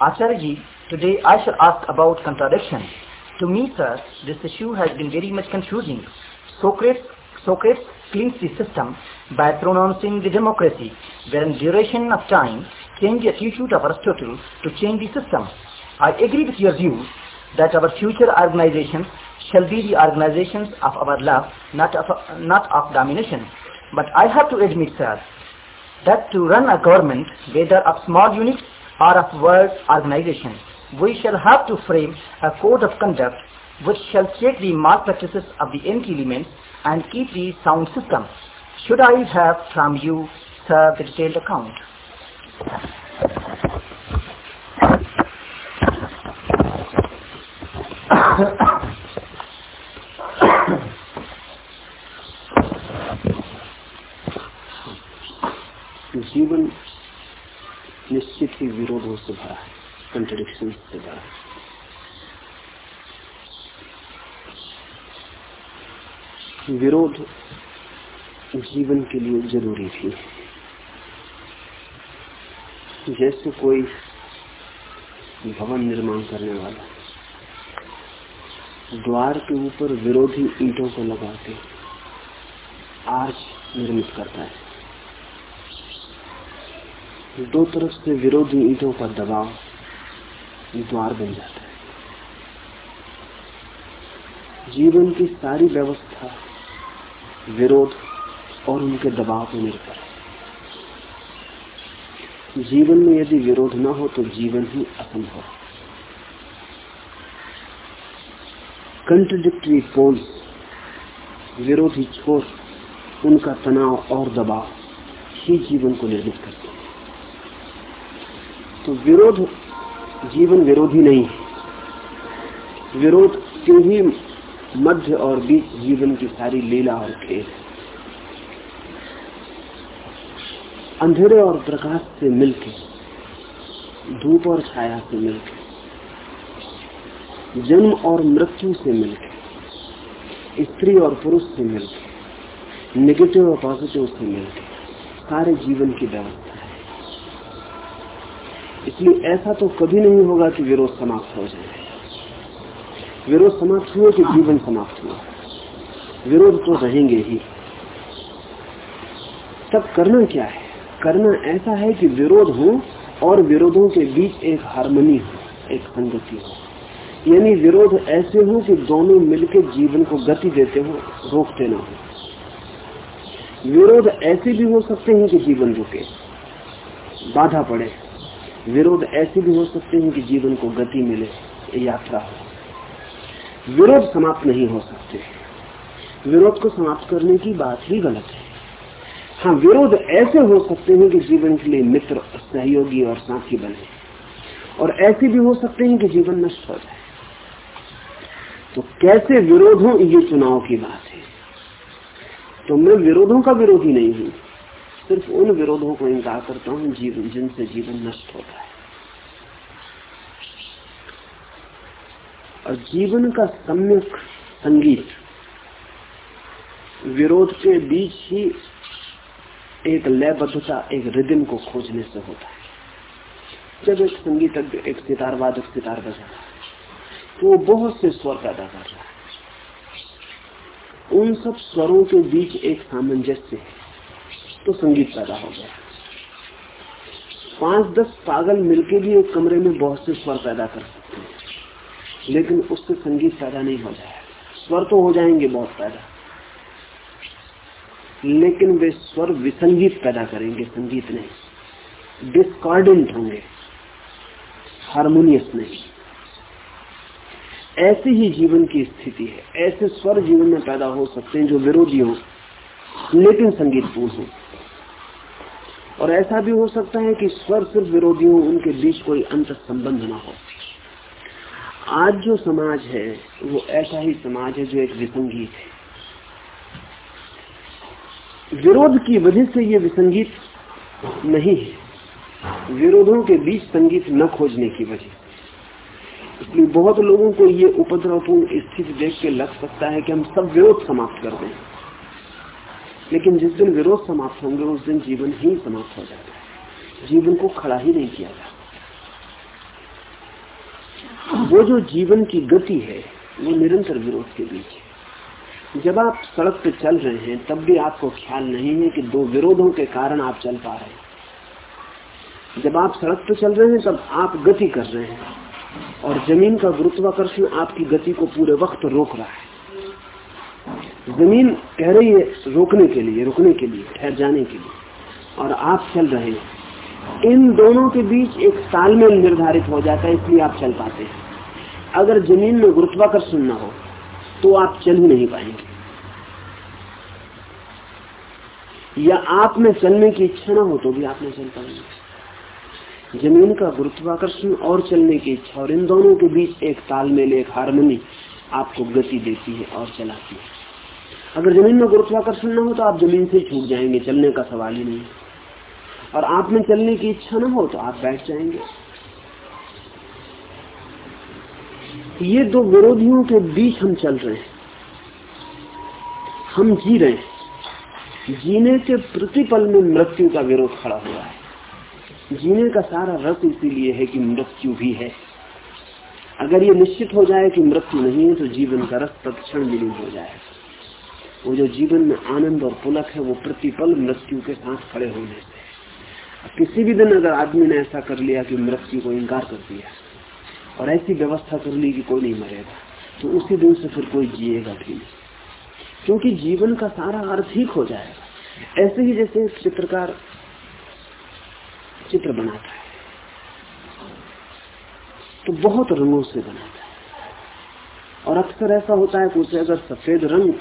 Acharya today I shall ask about contradiction. To me, sir, this issue has been very much confusing. Socrates, Socrates cleans the system by pronouncing the democracy, wherein duration of time changed the attitude of Aristotle to change the system. I agree with your view that our future organizations shall be the organizations of our love, not of, not of domination. But I have to admit, sir, that to run a government, whether of small units or of world organization, we shall have to frame a code of conduct which shall check the malpractices of the empty elements and keep the sound system. Should I have from you, sir, the detailed account? Human निश्चित ही विरोधों से भरा है contradiction से भरा है। विरोध जीवन के लिए ज़रूरी है। जैसे कोई भवन निर्माण करने वाला द्वार के ऊपर विरोधी ईंटों को लगा के आर्च निर्मित करता है। दो तरफ़ से विरोधी ईटों का दबाव द्वार बन जाता है। जीवन की सारी व्यवस्था, विरोध और उनके दबाव पर निर्भर है। जीवन में यदि विरोध न हो तो जीवन ही असंभव कंट्रडिक्टरी पोल्स विरोधी छोर, उनका तनाव और दबाव ही जीवन को निर्मित करते हैं। तो विरोध जीवन विरोधी नहीं है। विरोध क्यों ही मध्य और बीच जीवन की सारी लीला और खेल अंधेरे और प्रकाश से मिलके, धूप और छाया से मिलके, जन्म और मृत्यु से मिलके, स्त्री और पुरुष से मिलके नेगेटिव और पॉजिटिव से मिलके, सारे जीवन की व्यवस्था इसलिए ऐसा तो कभी नहीं होगा कि विरोध समाप्त हो जाए। विरोध समाप्त हुए कि जीवन समाप्त हुआ। विरोध तो रहेंगे ही। तब करना क्या है? करना ऐसा है कि विरोध हो और विरोधों के बीच एक हारमोनी हो, एक संगति हो। यानी विरोध ऐसे हो कि दोनों मिलकर जीवन को गति देते हो, रोकते ना हो। विरोध ऐसे भी हो सकते हैं कि जीवन रुके, बाधा पड़े। विरोध ऐसे भी हो सकते हैं कि जीवन को गति मिले, यात्रा हो। विरोध समाप्त नहीं हो सकते। विरोध को समाप्त करने की बात ही गलत है। हाँ विरोध ऐसे हो सकते हैं कि जीवन के लिए मित्र, सहयोगी और साथी बने। और ऐसे भी हो सकते हैं कि जीवन नष्ट हो जाए। तो कैसे विरोध हो, ये चुनाव की बात है। तो मैं विरोधों का विरोधी नहीं हूँ। सिर्फ़ उन विरोधों को इंकार करता हूँ जीवन जिनसे जीवन नष्ट होता है। और जीवन का सम्यक संगीत विरोध के बीच ही एक लयबद्धता, एक रिदिम को खोजने से होता है। जब एक संगीतज्ञ, एक सितार वादक सितार बजा रहा है तो वो बहुत से स्वर पैदा कर रहा है। उन सब स्वरों के बीच एक सामंजस्य है। तो संगीत पैदा हो गया। पाँच दस पागल मिलके भी एक कमरे में बहुत से स्वर पैदा कर सकते हैं, लेकिन उससे संगीत पैदा नहीं हो जाएगा। स्वर तो हो जाएँगे बहुत पैदा। लेकिन वे स्वर विसंगीत पैदा करेंगे, संगीत नहीं। डिस्कॉर्डेंट होंगे। हारमोनियस नहीं। ऐसे ही जीवन की स्थिति है। ऐसे स्वर जीवन में पैदा हो सकते हैं जो विरोधी हो। लेकिन संगीतपूर्ण हो। और ऐसा भी हो सकता है कि स्वर सिर्फ़ विरोधी हो उनके बीच कोई अंत संबंध ना हो। आज जो समाज है, वो ऐसा ही समाज है जो एक विसंगीत है। विरोध की वजह से ये विसंगीत नहीं है। विरोधों के बीच संगीत न खोजने की वजह। इसलिए बहुत लोगों को ये उपद्रवपूर्ण स्थिति देख के लग सकता है कि हम सब विरोध समाप्त कर दें। लेकिन जिस दिन विरोध समाप्त होंगे, उस दिन जीवन ही समाप्त हो जाता है। जीवन को खड़ा ही नहीं किया जाता। वो जो जीवन की गति है, वो निरंतर विरोध के बीच है। जब आप सड़क पे चल रहे हैं, तब भी आपको ख्याल नहीं है कि दो विरोधों के कारण आप चल पा रहे हैं। जब आप सड़क पे चल रहे हैं, तब आप गति कर रहे हैं। और ज़मीन का गुरुत्वाकर्षण आपकी गति को पूरे वक्त रोक रहा है। ज़मीन कह रही है रोकने के लिए, रुकने के लिए, ठहर जाने के लिए। और आप चल रहे हैं। इन दोनों के बीच एक तालमेल निर्धारित हो जाता है, इसलिए आप चल पाते हैं। अगर ज़मीन में गुरुत्वाकर्षण न हो तो आप चल ही नहीं पाएँगे। या आप में चलने की इच्छा ना हो तो भी आप नहीं चल पाएँगे। ज़मीन का गुरुत्वाकर्षण और चलने की इच्छा और इन दोनों के बीच एक तालमेल, एक हारमोनी आपको गति देती है और चलाती है। अगर ज़मीन में गुरुत्वाकर्षण न हो तो आप ज़मीन से छूट जाएँगे, चलने का सवाल ही नहीं। और आप में चलने की इच्छा न हो तो आप बैठ जाएँगे। ये दो विरोधियों के बीच हम चल रहे हैं। हम जी रहे हैं। जीने के प्रतिपल में मृत्यु का विरोध खड़ा हुआ है। जीने का सारा रस इसीलिए है कि मृत्यु भी है। अगर ये निश्चित हो जाए कि मृत्यु नहीं है तो जीवन का रस तत्क्षण विलीन हो जाएगा। वो जो जीवन में आनंद और पुलक है, वो प्रतिपल मृत्यु के साथ खड़े होने से। किसी भी दिन अगर आदमी ने ऐसा कर लिया कि मृत्यु को इंकार कर दिया और ऐसी व्यवस्था कर ली कि कोई नहीं मरेगा तो उसी दिन से फिर कोई जिएगा भी नहीं। क्योंकि जीवन का सारा अर्थ ही हो जाएगा। ऐसे ही जैसे चित्रकार चित्र बनाता है तो बहुत रंगों से बनाता है। और अक्सर ऐसा होता है कि उसे अगर सफ़ेद रंग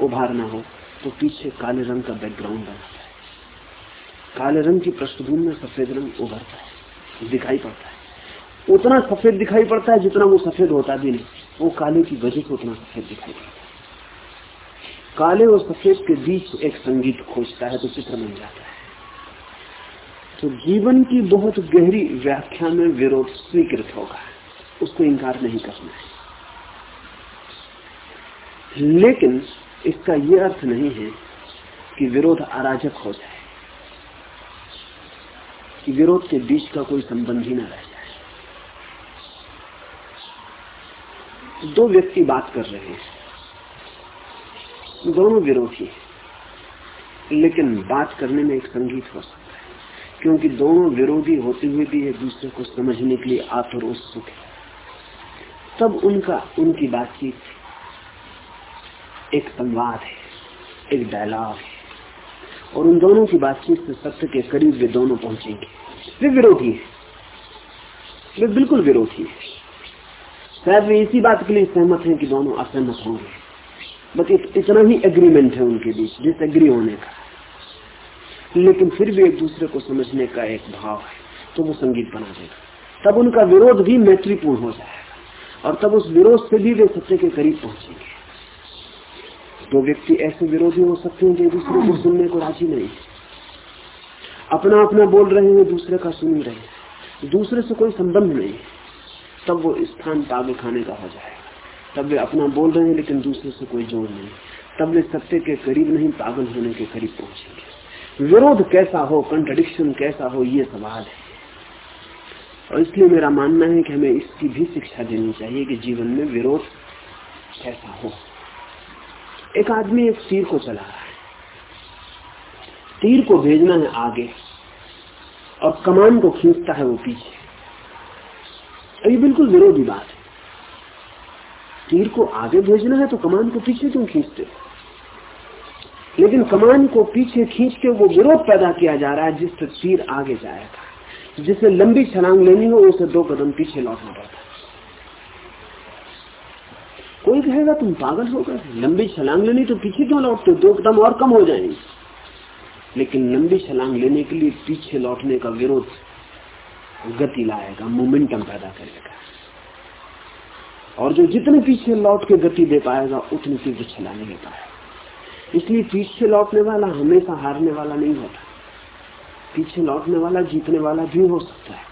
उभारना हो तो पीछे काले रंग का बैकग्राउंड बनाता है। काले रंग की पृष्ठभूमि में सफ़ेद रंग उभरता है, दिखाई पड़ता है। उतना सफ़ेद दिखाई पड़ता है जितना वो सफ़ेद होता भी नहीं। वो काले की वजह से उतना सफ़ेद दिखाई पड़ता है। काले और सफ़ेद के बीच एक संगीत खोजता है तो चित्र बन जाता है। तो जीवन की बहुत गहरी व्याख्या में विरोध स्वीकृत होगा। उसको इंकार नहीं करना है। लेकिन इसका यह अर्थ नहीं है कि विरोध अराजक हो जाए, कि विरोध के बीच का कोई संबंध ही न रह जाए। दो व्यक्ति बात कर रहे हैं। दोनों विरोधी लेकिन बात करने में एक संगीत हो सकता है, क्योंकि दोनों विरोधी होते हुए भी एक दूसरे को समझने के लिए आतुर उत्सुक है। तब उनका, उनकी बातचीत एक संवाद है, एक डायलॉग है। और उन दोनों की बातचीत से सत्य के करीब वे दोनों पहुँचेंगे। वे विरोधी है। वे बिल्कुल विरोधी है। शायद वे इसी बात के लिए सहमत हैं कि दोनों असहमत होंगे। बस इतना ही एग्रीमेंट है उनके बीच डिसएग्री होने का। लेकिन फिर भी एक दूसरे को समझने का एक भाव है तो वो संगीत बना देगा। तब उनका विरोध भी मैत्रीपूर्ण हो जाएगा। और तब उस विरोध से भी वे सत्य के करीब पहुँचेंगे। दो व्यक्ति ऐसे विरोधी हो सकते हैं जो दूसरे को सुनने को राज़ी नहीं अपना अपना बोल रहे हैं, दूसरे का सुन रहे हैं। दूसरे से कोई संबंध नहीं तब वो स्थान तागे खाने का हो जाएगा। तब वे अपना बोल रहे हैं, लेकिन दूसरे से कोई जोड़ नहीं। तब वे सत्य के करीब नहीं, पागल होने के करीब पहुँचेंगे। विरोध कैसा हो कंट्रडिक्शन कैसा हो, ये सवाल है। और इसलिए मेरा मानना है कि हमें इसकी भी शिक्षा देनी चाहिए कि जीवन में विरोध कैसा हो। एक आदमी एक तीर को चला रहा है। तीर को भेजना है आगे, और कमान को खींचता है वो पीछे। ये बिल्कुल विरोधी बात है। तीर को आगे भेजना है तो कमान को पीछे क्यों खींचते हो? लेकिन कमान को पीछे खींच के वो विरोध पैदा किया जा रहा है जिससे तीर आगे जाएगा जिसे लंबी छलांग लेनी हो, उसे दो कदम पीछे लौटना पड़ता कोई कहेगा, तुम पागल हो गए, लंबी छलांग लेनी तो पीछे क्यों लौटते दो कदम और कम हो जाएँगे। लेकिन लंबी छलांग लेने के लिए पीछे लौटने का विरोध गति लाएगा, मोमेंटम पैदा करेगा। और जो जितने पीछे लौट के गति दे पाएगा, उतनी तीव्र छलांग ले पाएगा। इसलिए पीछे लौटने वाला हमेशा हारने वाला नहीं होता। पीछे लौटने वाला, जीतने वाला भी हो सकता है।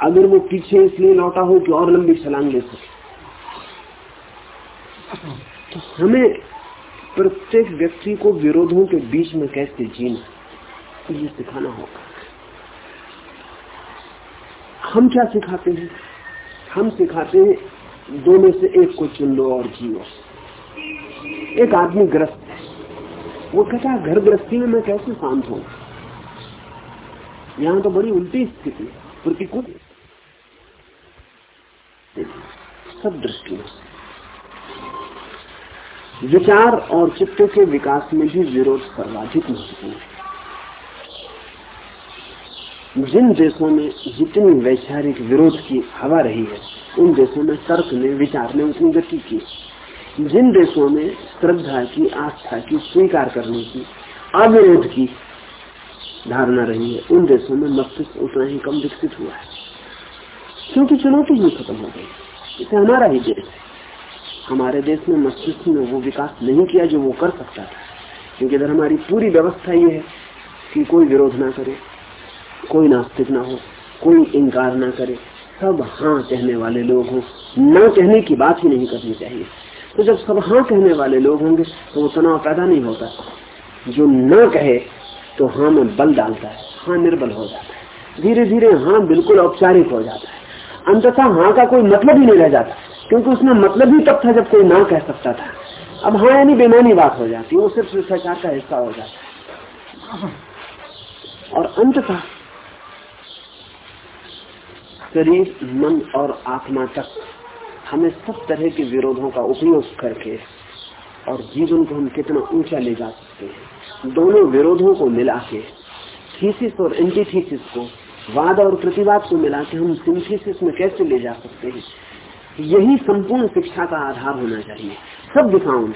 अगर वो पीछे इसलिए लौटा हो कि और लंबी छलांग ले सके। हमें प्रत्येक व्यक्ति को विरोधों के बीच में कैसे जीना ये सिखाना होगा। हम क्या सिखाते हैं? हम सिखाते हैं, दो में से एक को चुन लो और जियो। एक आदमी ग्रस्त है। वो कहता है, घर गृहस्थी में मैं कैसे शांत हूँ यहाँ तो बड़ी उल्टी स्थिति प्रतिकूल। सब दृष्टियों से। विचार और चित्त के विकास में भी विरोध सर्वाधिक महत्वपूर्ण है। जिन देशों में जितनी वैचारिक विरोध की हवा रही है, उन देशों में तर्क ने, विचार ने उतनी गति की। जिन देशों में श्रद्धा की, आस्था की स्वीकार करने की, अविरोध की धारणा रही है, उन देशों में मस्तिष्क उतना ही कम विकसित हुआ है। क्योंकि चुनौती ही खत्म हो गई। इसे हमारा ही देश है। हमारे देश में मस्तिष्क ने वो विकास नहीं किया जो वो कर सकता था। क्योंकि इधर हमारी पूरी व्यवस्था ये है कि कोई विरोध ना करे, कोई नास्तिक ना हो, कोई इंकार ना करे। सब हाँ कहने वाले लोग हों, न कहने की बात ही नहीं करनी चाहिए। तो जब सब हाँ कहने वाले लोग होंगे तो वो तनाव पैदा नहीं होता। जो न कहे तो हाँ में बल डालता है हाँ निर्बल हो जाता है। धीरे धीरे हाँ बिल्कुल औपचारिक हो जाता है। अंततः हाँ का कोई मतलब ही नहीं रह जाता। क्योंकि उसमें मतलब ही तब था जब कोई ना कह सकता था। अब हाँ यानी बेमानी बात हो जाती है, वो सिर्फ़ शिष्टाचार का हिस्सा हो जाता है। और अंततः शरीर, मन और आत्मा तक हमें सब तरह के विरोधों का उपयोग करके और जीवन को हम कितना ऊँचा ले जा सकते हैं। दोनों विरोधों को मिला के, थीसिस और एंटीथीसिस को, वाद और प्रतिवाद को मिला के हम सिंथेसिस में कैसे ले जा सकते हैं? यही संपूर्ण शिक्षा का आधार होना चाहिए। सब दिशाओं में।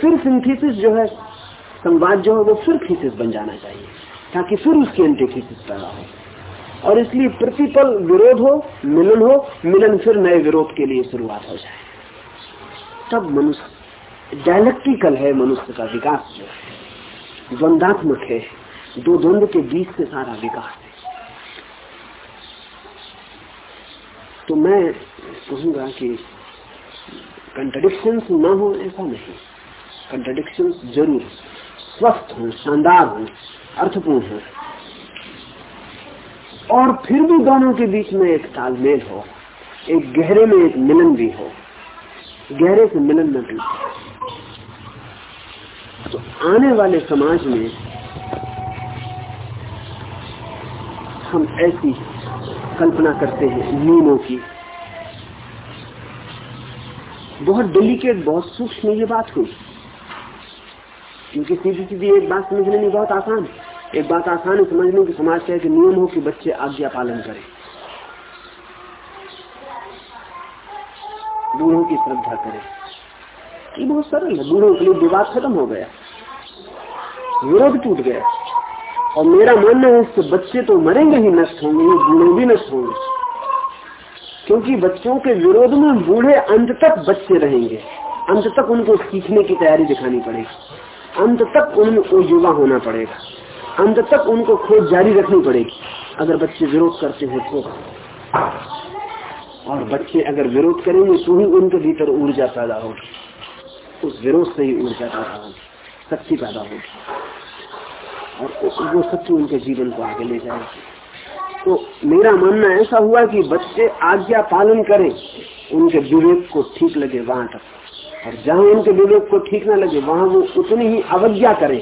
फिर सिंथेसिस जो है, संवाद जो है, वो फिर थीसिस बन जाना चाहिए, ताकि फिर उसकी एंटीथीसिस पैदा हो। और इसलिए प्रतिपल विरोध हो, मिलन हो, मिलन फिर नए विरोध के लिए शुरुआत हो जाए। तब मनुष्य डायलेक्टिकल है मनुष्य का विकास जो है। द्वंदात्मक है, दो द्वंद के बीच से सारा विकास है तो मैं कहूँगा कि कंट्रडिक्शन न हो, ऐसा नहीं। कंट्रडिक्शन ज़रूर स्वस्थ हो, शानदार हो, अर्थपूर्ण हो। और फिर भी दोनों के बीच में एक तालमेल हो, एक गहरे में एक मिलन भी हो। गहरे से मिलन न टूटे। तो आने वाले समाज में हम ऐसी कल्पना करते हैं नियमों की। बहुत डेलिकेट बहुत सूक्ष्म ये बात हुई। क्योंकि सीधी सीधी एक बात समझने में बहुत आसान। एक बात आसान है समझने की, समाज का एक नियम हो कि बच्चे आज्ञा पालन करें। बूढ़ों की श्रद्धा करें। ये बहुत सरल है। बूढ़ों के लिए विवाद खत्म हो गया। विरोध टूट गया। और मेरा मानना है इससे बच्चे तो मरेंगे ही नष्ट होंगे, ये बूढ़े भी नष्ट होंगे। क्योंकि बच्चों के विरोध में बूढ़े अंत तक बच्चे रहेंगे। अंत तक उनको सीखने की तैयारी दिखानी पड़ेगी। अंत तक उनको युवा होना पड़ेगा। अंत तक उनको खोज जारी रखनी पड़ेगी। अगर बच्चे विरोध करते हैं तो। और बच्चे अगर विरोध करेंगे तो ही उनके भीतर ऊर्जा पैदा होगी। उस विरोध से ही ऊर्जा पैदा होगी। शक्ति पैदा होगी। और वो शक्ति उनके जीवन को आगे ले जाएगी तो मेरा मानना ऐसा हुआ कि बच्चे आज्ञा पालन करें उनके विवेक को ठीक लगे वहाँ तक। और जहाँ उनके विवेक को ठीक ना लगे वहाँ वो उतनी ही अवज्ञा करें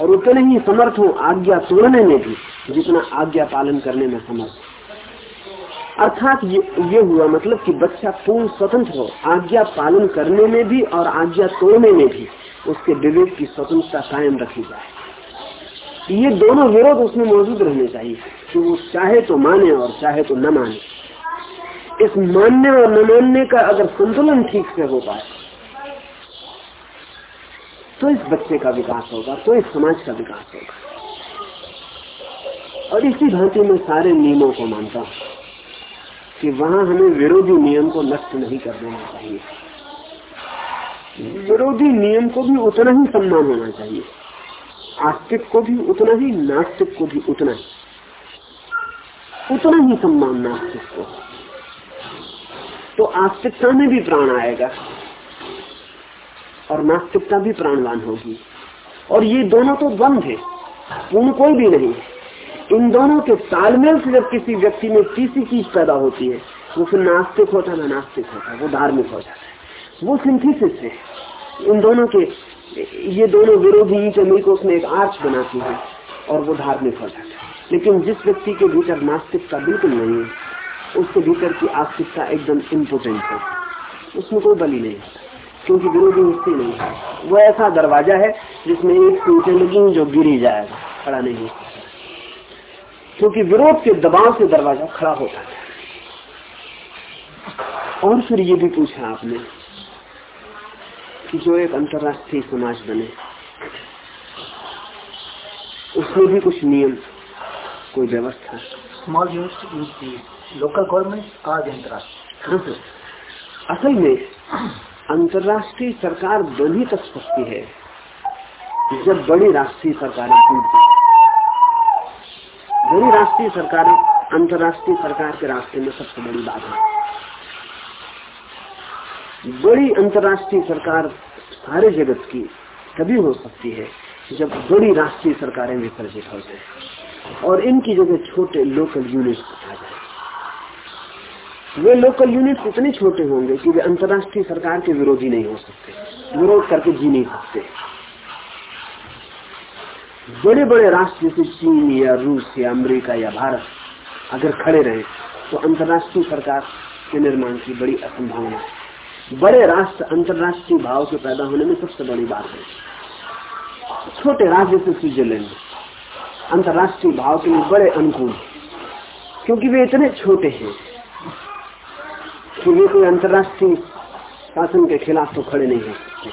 और उतने ही समर्थ हो आज्ञा तोड़ने में भी जितना आज्ञा पालन करने में समर्थ। अर्थात ये, ये हुआ मतलब कि बच्चा पूर्ण स्वतंत्र हो आज्ञा पालन करने में भी और आज्ञा तोड़ने में भी उसके विवेक की स्वतंत्रता कायम रखी जाए। ये दोनों विरोध उसमें मौजूद रहने चाहिए, कि वो चाहे तो माने और चाहे तो न माने। इस मानने और न मानने का अगर संतुलन ठीक से हो पाए तो इस बच्चे का विकास होगा तो इस समाज का विकास होगा। और इसी भांति में सारे नियमों को मानता हूँ, कि वहाँ हमें विरोधी नियम को नष्ट नहीं कर देना चाहिए। विरोधी नियम को भी उतना ही सम्मान होना चाहिए। आस्तिक को भी उतना ही नास्तिक को भी उतना ही। उतना ही सम्मान नास्तिक को। तो आस्तिकता में भी प्राण आएगा और नास्तिकता भी प्राणवान होगी। और ये दोनों तो द्वंद है, पूर्ण कोई भी नहीं। इन दोनों के तालमेल से जब किसी व्यक्ति में तीसरी चीज़ पैदा होती है, वो फिर नास्तिक होता ना नास्तिक होता है, वो धार्मिक हो जाता है। वो सिंथेसिस है। इन दोनों के ये दोनों विरोधी ईट अमीर को उसने एक आर्च बनाती है और वो धार्मिक हो जाता है। लेकिन जिस व्यक्ति के भीतर नास्तिकता बिल्कुल नहीं है, उसके भीतर की आस्तिकता एकदम इम्पोर्टेंट है। उसमें कोई बली नहीं क्योंकि विरोधी हिस्से नहीं है। वो ऐसा दरवाज़ा है जिसमें एक सीटें लगी जो गिरी जाएगा खड़ा नहीं हो क्योंकि विरोध के दबाव से दरवाज़ा खड़ा होता है। और फिर ये भी पूछा आपने जो एक अंतर्राष्ट्रीय समाज बने उसमें भी कुछ नियम कोई व्यवस्था। स्मॉल यूनिट लोकल गवर्नमेंट आज अंतर्राष्ट्रीय। असल में अंतर्राष्ट्रीय सरकार बनी तक सकती है जब बड़ी राष्ट्रीय सरकारें टूट बड़ी राष्ट्रीय सरकारें अंतर्राष्ट्रीय सरकार के रास्ते में सबसे बड़ी बात है। बड़ी अंतर्राष्ट्रीय सरकार सारे जगत की तभी हो सकती है जब बड़ी राष्ट्रीय सरकारें विसर्जित हो जाए और इनकी जगह छोटे लोकल यूनिट आ जाए। वे लोकल यूनिट इतने छोटे होंगे कि वे अंतर्राष्ट्रीय सरकार के विरोधी नहीं हो सकते, विरोध करके जी नहीं सकते। बड़े बड़े राष्ट्र जैसे चीन या रूस या अमेरिका या भारत अगर खड़े रहे तो अंतर्राष्ट्रीय सरकार के निर्माण की बड़ी असंभावना है। बड़े राष्ट्र, अंतर्राष्ट्रीय भाव के पैदा होने में सबसे बड़ी बात है। छोटे राज्य से स्विट्जरलैंड, अंतर्राष्ट्रीय भाव के लिए बड़े अनुकूल, क्योंकि वे इतने छोटे हैं। कि वे कोई अंतर्राष्ट्रीय शासन के खिलाफ तो खड़े नहीं हो सकते।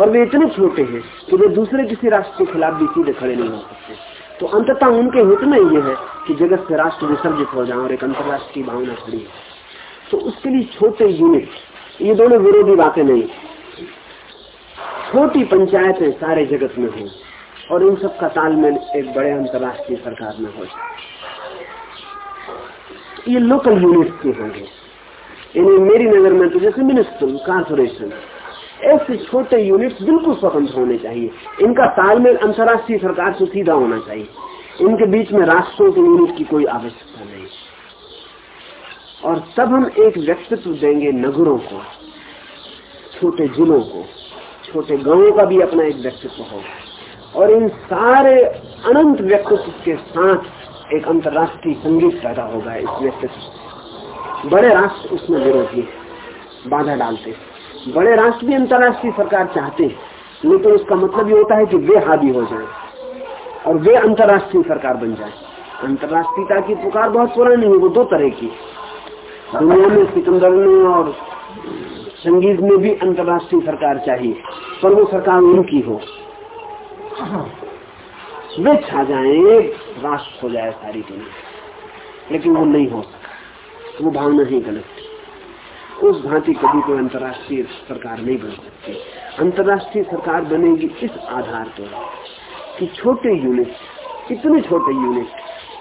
और वे इतने छोटे हैं कि वे दूसरे किसी राष्ट्र के खिलाफ भी सीधे खड़े नहीं हो सकते। तो अंततः उनके हित में ये है कि जगत से राष्ट्र विसर्जित हो जाए और एक अंतर्राष्ट्रीय भावना खड़ी है तो उसके लिए छोटे यूनिट ये दोनों विरोधी बातें नहीं। छोटी पंचायतें सारे जगत में हो और इन सब का तालमेल एक बड़े अंतर्राष्ट्रीय सरकार में हो ये लोकल यूनिट के होंगे। यानी मेरी नज़र में तो जैसे मिनिस्टर कारपोरेशन ऐसे छोटे यूनिट्स बिल्कुल स्वतंत्र होने चाहिए। इनका तालमेल अंतर्राष्ट्रीय सरकार से सीधा होना चाहिए। इनके बीच में राष्ट्रों के यूनिट की कोई आवश्यकता नहीं। और तब हम एक व्यक्तित्व देंगे नगरों को, छोटे जिलों को, छोटे गाँवों का भी अपना एक व्यक्तित्व होगा और इन सारे अनंत व्यक्तित्व के साथ एक अंतर्राष्ट्रीय संगीत पैदा होगा इस व्यक्तित्व बड़े राष्ट्र उसमें विरोधी बाधा डालते बड़े राष्ट्र भी अंतर्राष्ट्रीय सरकार चाहते हैं लेकिन उसका मतलब ये होता है कि वे हावी हो जाए और वे अंतर्राष्ट्रीय सरकार बन जाए। अंतर्राष्ट्रीयता की पुकार बहुत पुरानी है, वो दो तरह की दुनिया में सिकंदर में और संगीत में भी अंतर्राष्ट्रीय सरकार चाहिए, पर वो सरकार उनकी हो। वे छा जाए, राष्ट्र हो जाए सारी दुनिया। लेकिन वो नहीं हो सका। वो भावना ही गलत उस भांति कभी कोई अंतर्राष्ट्रीय सरकार नहीं बन सकती। अंतर्राष्ट्रीय सरकार बनेगी इस आधार पर कि छोटे यूनिट इतने छोटे यूनिट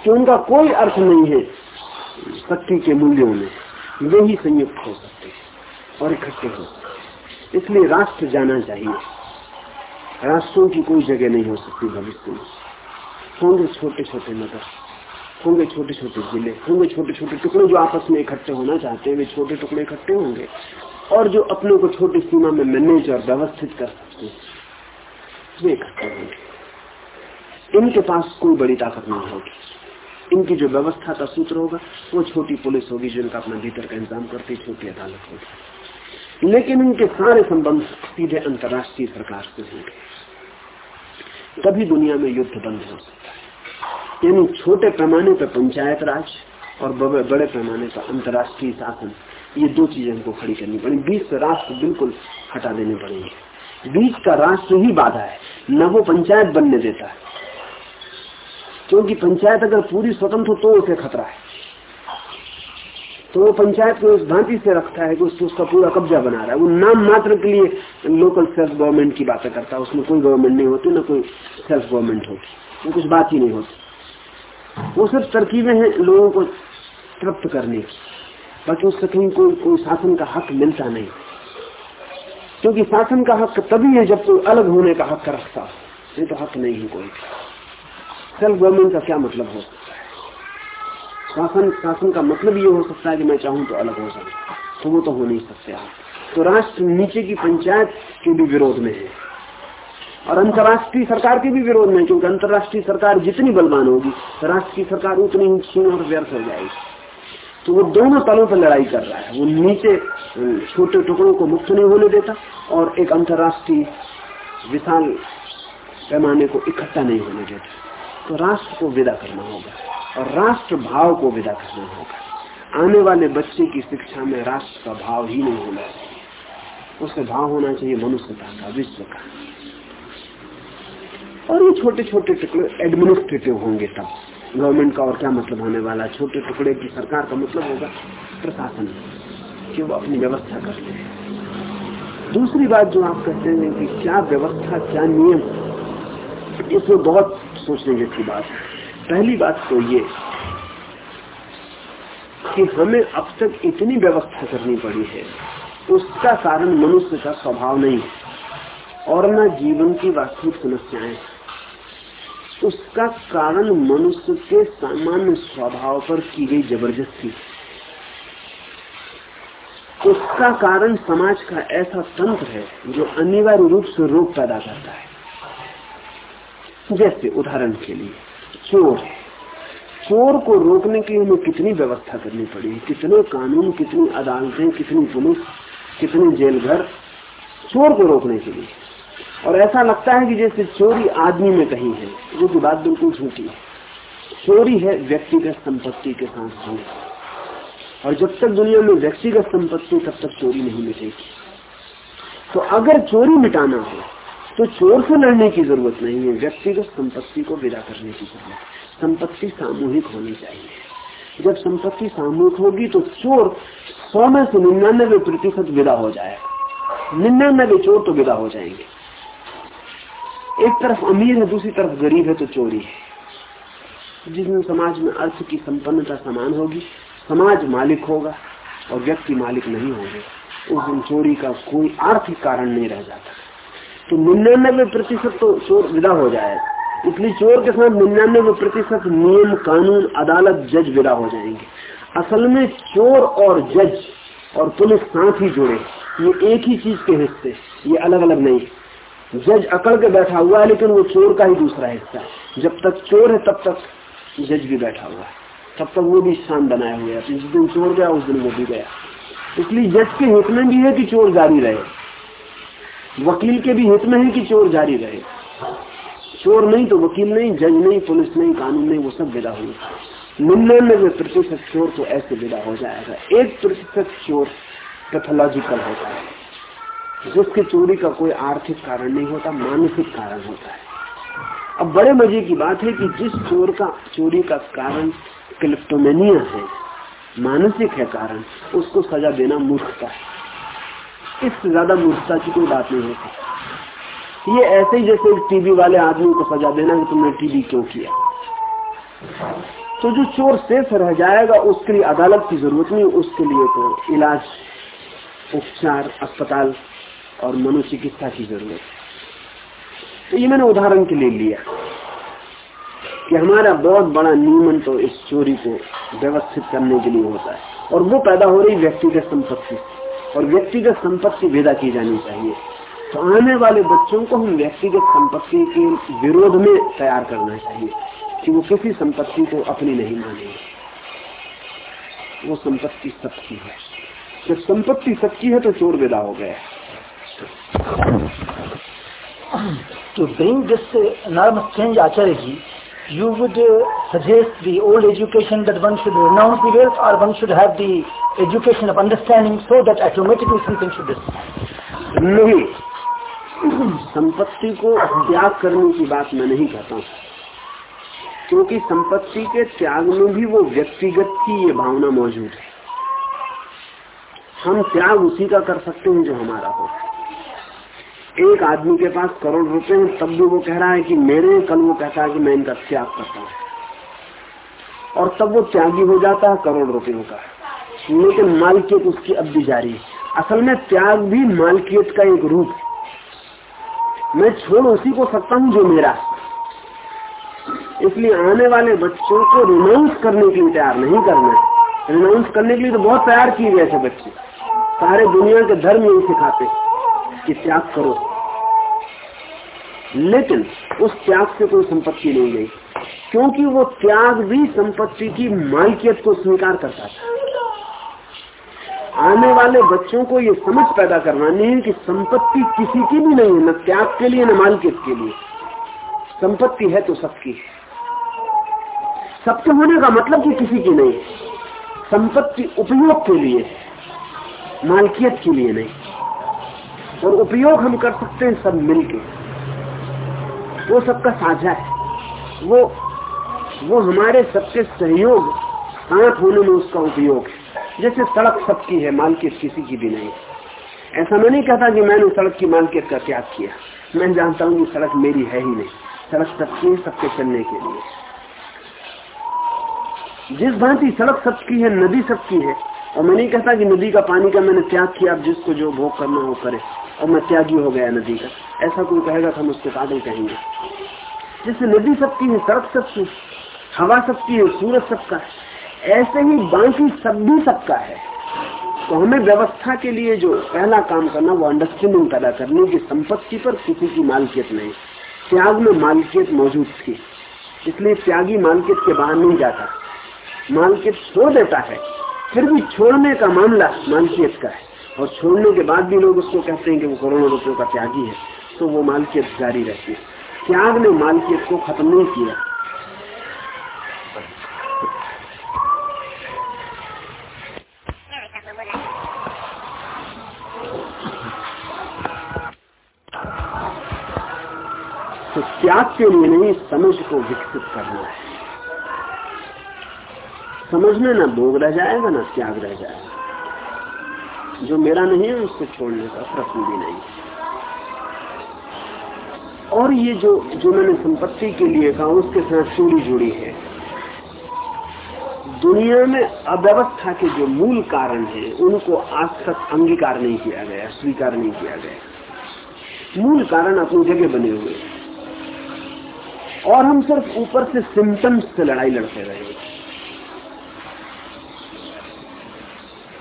कि उनका कोई अर्थ नहीं है शक्ति के मूल्यों में वे ही संयुक्त हो सकते हैं और इकट्ठे हो सकते इसलिए राष्ट्र जाना चाहिए। राष्ट्रों की कोई जगह नहीं हो सकती भविष्य में। होंगे छोटे छोटे नगर, होंगे छोटे छोटे ज़िले, होंगे छोटे छोटे टुकड़े जो आपस में इकट्ठे होना चाहते हैं, वे छोटे टुकड़े इकट्ठे होंगे। और जो अपने को छोटी सीमा में मैनेज और व्यवस्थित कर सकते हैं, वे इकट्ठे होंगे। इनके पास कोई बड़ी ताकत नहीं होगी। इनकी जो व्यवस्था का सूत्र होगा, वो छोटी पुलिस होगी जिनका अपना भीतर का इंतज़ाम करती छोटी अदालत होगी। लेकिन इनके सारे संबंध सीधे अंतर्राष्ट्रीय सरकार से होंगे। तभी दुनिया में युद्ध बंद हो सकता है। यानी छोटे पैमाने पर पंचायत राज और बड़े पैमाने पर अंतर्राष्ट्रीय शासन, ये दो चीज़ें हमको खड़ी करनी पड़ी बीच राष्ट्र बिल्कुल हटा देने पड़ेंगे। बीच का राष्ट्र ही बाधा है। न वो पंचायत बनने देता है क्योंकि पंचायत अगर पूरी स्वतंत्र हो तो उसे खतरा है। तो वो पंचायत को इस भांति से रखता है कि उसको उसका पूरा कब्जा बना रहा है। वो नाम मात्र के लिए लोकल सेल्फ गवर्नमेंट की बातें करता है। उसमें कोई गवर्नमेंट नहीं होती, ना कोई सेल्फ गवर्नमेंट होती। वो कुछ बात ही नहीं होती। वो सिर्फ़ तरकीबें हैं लोगों को तृप्त करने की। बाकी उससे कहीं कोई कोई शासन का हक मिलता नहीं। क्योंकि शासन का हक तभी है जब कोई अलग होने का हक रखता हो। ये तो हक नहीं है कोई। सेल्फ गवर्नमेंट का क्या मतलब हो? सकता है शासन शासन का मतलब ये हो सकता है कि मैं चाहूँ तो अलग हो सकता तो वो तो हो नहीं सकते आप। तो राष्ट्र नीचे की पंचायत के भी विरोध में है। और अंतर्राष्ट्रीय सरकार के भी विरोध में क्योंकि अंतर्राष्ट्रीय सरकार जितनी बलवान होगी राष्ट्र की सरकार उतनी ही छीन और व्यर्थ हो जाएगी। तो वो दोनों तलों पर लड़ाई कर रहा है। वो नीचे छोटे टुकड़ों को मुक्त नहीं होने देता और एक अंतर्राष्ट्रीय विशाल पैमाने को इकट्ठा नहीं होने देता। तो राष्ट्र को विदा करना होगा और राष्ट्र भाव को विदा करना होगा। आने वाले बच्चे की शिक्षा में राष्ट्र का भाव ही नहीं होना चाहिए। उसका भाव होना चाहिए मनुष्यता का, विश्व का। और ये छोटे छोटे टुकड़े एडमिनिस्ट्रेटिव होंगे तब। गवर्नमेंट का और क्या मतलब होने वाला? छोटे टुकड़े की सरकार का मतलब होगा प्रशासन, कि वो अपनी व्यवस्था करते हैं। दूसरी बात जो आप कहते हैं कि क्या व्यवस्था, क्या नियम, इसमें बहुत सोचने जैसी बात है। पहली बात तो ये कि हमें अब तक इतनी व्यवस्था करनी पड़ी है। उसका कारण मनुष्य का स्वभाव नहीं और न जीवन की वास्तविक समस्याएँ। उसका कारण मनुष्य के सामान्य स्वभाव पर की गई ज़बरदस्ती उसका कारण समाज का ऐसा तंत्र है जो अनिवार्य रूप से रोग पैदा करता है। जैसे उदाहरण के लिए, चोर है। चोर को रोकने के लिए हमें कितनी व्यवस्था करनी पड़ी? कितने कानून, कितनी अदालतें, कितनी पुलिस, कितने जेल घर चोर को रोकने के लिए। और ऐसा लगता है कि जैसे चोरी आदमी में कहीं है जो की बात बिल्कुल झूठी है। चोरी है व्यक्तिगत संपत्ति के साथ और जब तक दुनिया में व्यक्तिगत संपत्ति तब तक चोरी नहीं मिटेगी। तो अगर चोरी मिटाना हो तो चोर से लड़ने की ज़रूरत नहीं है, व्यक्तिगत संपत्ति को विदा करने की ज़रूरत संपत्ति सामूहिक होनी चाहिए। जब संपत्ति सामूहिक होगी तो चोर सौ में से निन्यानबे प्रतिशत विदा हो जाएगा। निन्यानबे चोर तो विदा हो जाएँगे। एक तरफ़ अमीर है, दूसरी तरफ़ गरीब है तो चोरी है। जिस समाज में अर्थ की संपन्नता समान होगी, समाज मालिक होगा और व्यक्ति मालिक नहीं होंगे, उस दिन चोरी का कोई आर्थिक कारण नहीं रह जाता। तो निन्यानबे प्रतिशत तो चोर विदा हो जाएगा इसलिए चोर के साथ निन्यानबे प्रतिशत नियम, कानून, अदालत, जज विदा हो जाएँगे। असल में चोर और जज और पुलिस साथ ही जुड़े। ये एक ही चीज़ के हिस्से, ये अलग अलग नहीं। जज अकड़ के बैठा हुआ है, लेकिन वो चोर का ही दूसरा हिस्सा है। जब तक चोर है, तब तक जज भी बैठा हुआ है। तब तक वो भी स्थान बनाया हुआ है। जिस दिन चोर गया, उस दिन वो भी गया। इसलिए जज के हित में भी है कि चोर जारी रहे। वकील के भी हित में है कि चोर जारी रहे? चोर नहीं तो वकील नहीं, जज नहीं, पुलिस नहीं, कानून नहीं, वो सब विदा हुए निन्यानबे प्रतिशत चोर तो ऐसे विदा हो जाएगा। एक प्रतिशत चोर पैथोलॉजिकल होता है, जिसके चोरी का कोई आर्थिक कारण नहीं होता, मानसिक कारण होता है। अब बड़े मज़े की बात है कि जिस चोर का, चोरी का कारण क्लिप्टोमेनिया है, मानसिक है कारण, उसको सजा देना मूर्खता है। इससे ज़्यादा मूर्खता की कोई बात नहीं होती। ये ऐसे ही जैसे टीबी वाले आदमी को सजा देना कि तुमने टीवी क्यों किया? तो जो चोर सेफ़ रह जाएगा, उसके लिए अदालत की ज़रूरत नहीं, उसके लिए तो इलाज, उपचार, अस्पताल और मनोचिकित्सा की ज़रूरत तो ये मैंने उदाहरण के लिए लिया कि हमारा बहुत बड़ा नियमन तो इस चोरी को व्यवस्थित करने के लिए होता है। और वो पैदा हो रही व्यक्तिगत संपत्ति और व्यक्तिगत संपत्ति विदा की जानी चाहिए। तो आने वाले बच्चों को हम व्यक्तिगत संपत्ति के विरोध में तैयार करना चाहिए कि वो किसी संपत्ति को अपनी नहीं मानेंगे। वो संपत्ति सबकी है। जब संपत्ति सबकी है तो चोर विदा हो गया। तो bring this uh, enormous change, Acharya you would uh, suggest the old education that one should renounce the wealth or one should have the education of understanding so that automatically something should नहीं संपत्ति को त्याग करने की बात मैं नहीं कहता हूँ क्योंकि संपत्ति के त्याग में भी वो व्यक्तिगत की ये भावना मौजूद है हम त्याग उसी का कर सकते हैं जो हमारा हो एक आदमी के पास करोड़ रुपए हैं, तब भी वो कह रहा है कि मेरे, कल वो कहता है कि मैं इनका त्याग करता हूँ। और तब वो त्यागी हो जाता है करोड़ रुपयों का। लेकिन मालकियत उसकी अब भी जारी है। असल में त्याग भी मालकियत का एक रूप है। मैं छोड़ उसी को सकता हूँ जो मेरा इसलिए आने वाले बच्चों को रिनाउंस करने के लिए तैयार नहीं करना है। रिनाउंस करने के लिए तो बहुत तैयार किए गए थे बच्चे। सारे दुनिया के धर्म यही सिखाते कि त्याग करो। लेकिन उस त्याग से कोई संपत्ति नहीं गई, क्योंकि वो त्याग भी संपत्ति की मालिकियत को स्वीकार करता था। आने वाले बच्चों को ये समझ पैदा करवानी है कि संपत्ति किसी की भी नहीं है, न त्याग के लिए, न मालकियत के लिए। संपत्ति है तो सबकी सबके होने का मतलब कि किसी की नहीं संपत्ति उपयोग के लिए मालकियत के लिए नहीं। और उपयोग हम कर सकते हैं सब मिलके। वो सबका साझा है। वो वो हमारे सबके सहयोग साथ होने में उसका उपयोग है। जैसे सड़क सबकी है, मालकियत किसी की भी नहीं। ऐसा मैं नहीं कहता कि मैंने सड़क की मालकियत का त्याग किया। मैं जानता हूँ कि सड़क मेरी है ही नहीं। सड़क सबकी है, सबके चलने के लिए। जिस भांति सड़क सबकी है, नदी सबकी है, और मैं नहीं कहता कि नदी का पानी का मैंने त्याग किया अब जिसको जो भोग करना हो करे। और मैं त्यागी हो गया नदी का। ऐसा कोई कहेगा तो हम उसको पागल कहेंगे। जैसे नदी सबकी है, सड़क सबकी, हवा सबकी है, सूरज सबका है, ऐसे ही बाकी सब भी सबका है। तो हमें व्यवस्था के लिए जो पहला काम करना, वो अंडरस्टैंडिंग पैदा करनी कि संपत्ति पर किसी की मालकियत नहीं। त्याग में मालकियत मौजूद थी। इसलिए त्यागी मालकियत के बाहर नहीं जाता। मालकियत छोड़ देता है। फिर भी छोड़ने का मामला मालकियत का है। और छोड़ने के बाद भी लोग उसको कहते हैं कि वो करोड़ों रुपयों का त्यागी है। तो वो मालकियत जारी रहती है। त्याग ने मालकियत को खत्म नहीं किया। तो त्याग के लिए नहीं, समझ को विकसित करना है। समझ में ना भोग रह जाएगा, ना त्याग रह जाएगा। जो मेरा नहीं है, उसको छोड़ने का प्रश्न भी नहीं। और ये जो जो मैंने संपत्ति के लिए कहा, उसके साथ चूड़ी जुड़ी है। दुनिया में अव्यवस्था के जो मूल कारण है, उनको आज तक अंगीकार नहीं किया गया, स्वीकार नहीं किया गया। मूल कारण अपनी जगह बने हुए। और हम सिर्फ़ ऊपर से सिम्टम्स से लड़ाई लड़ते रहे।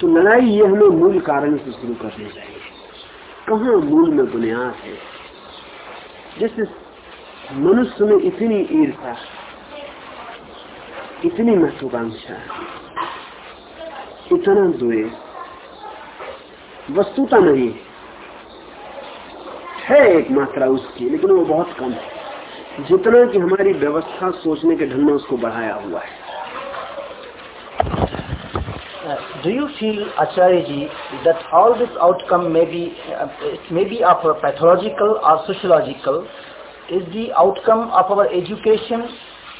तो लड़ाई ये हमें मूल कारण से शुरू करनी चाहिए। कहा मूल में बुनियाद है? जैसे मनुष्य में इतनी ईर्षा इतनी महत्वाकांक्षा, इतना द्वेष, वस्तुता नहीं है। एक मात्रा उसकी, लेकिन वो बहुत कम है। जितना कि हमारी व्यवस्था सोचने के ढंग में उसको बढ़ाया हुआ है। Do you feel, Acharya ji, that all this outcome may be, uh, it may be of a pathological or sociological, is the outcome of our education,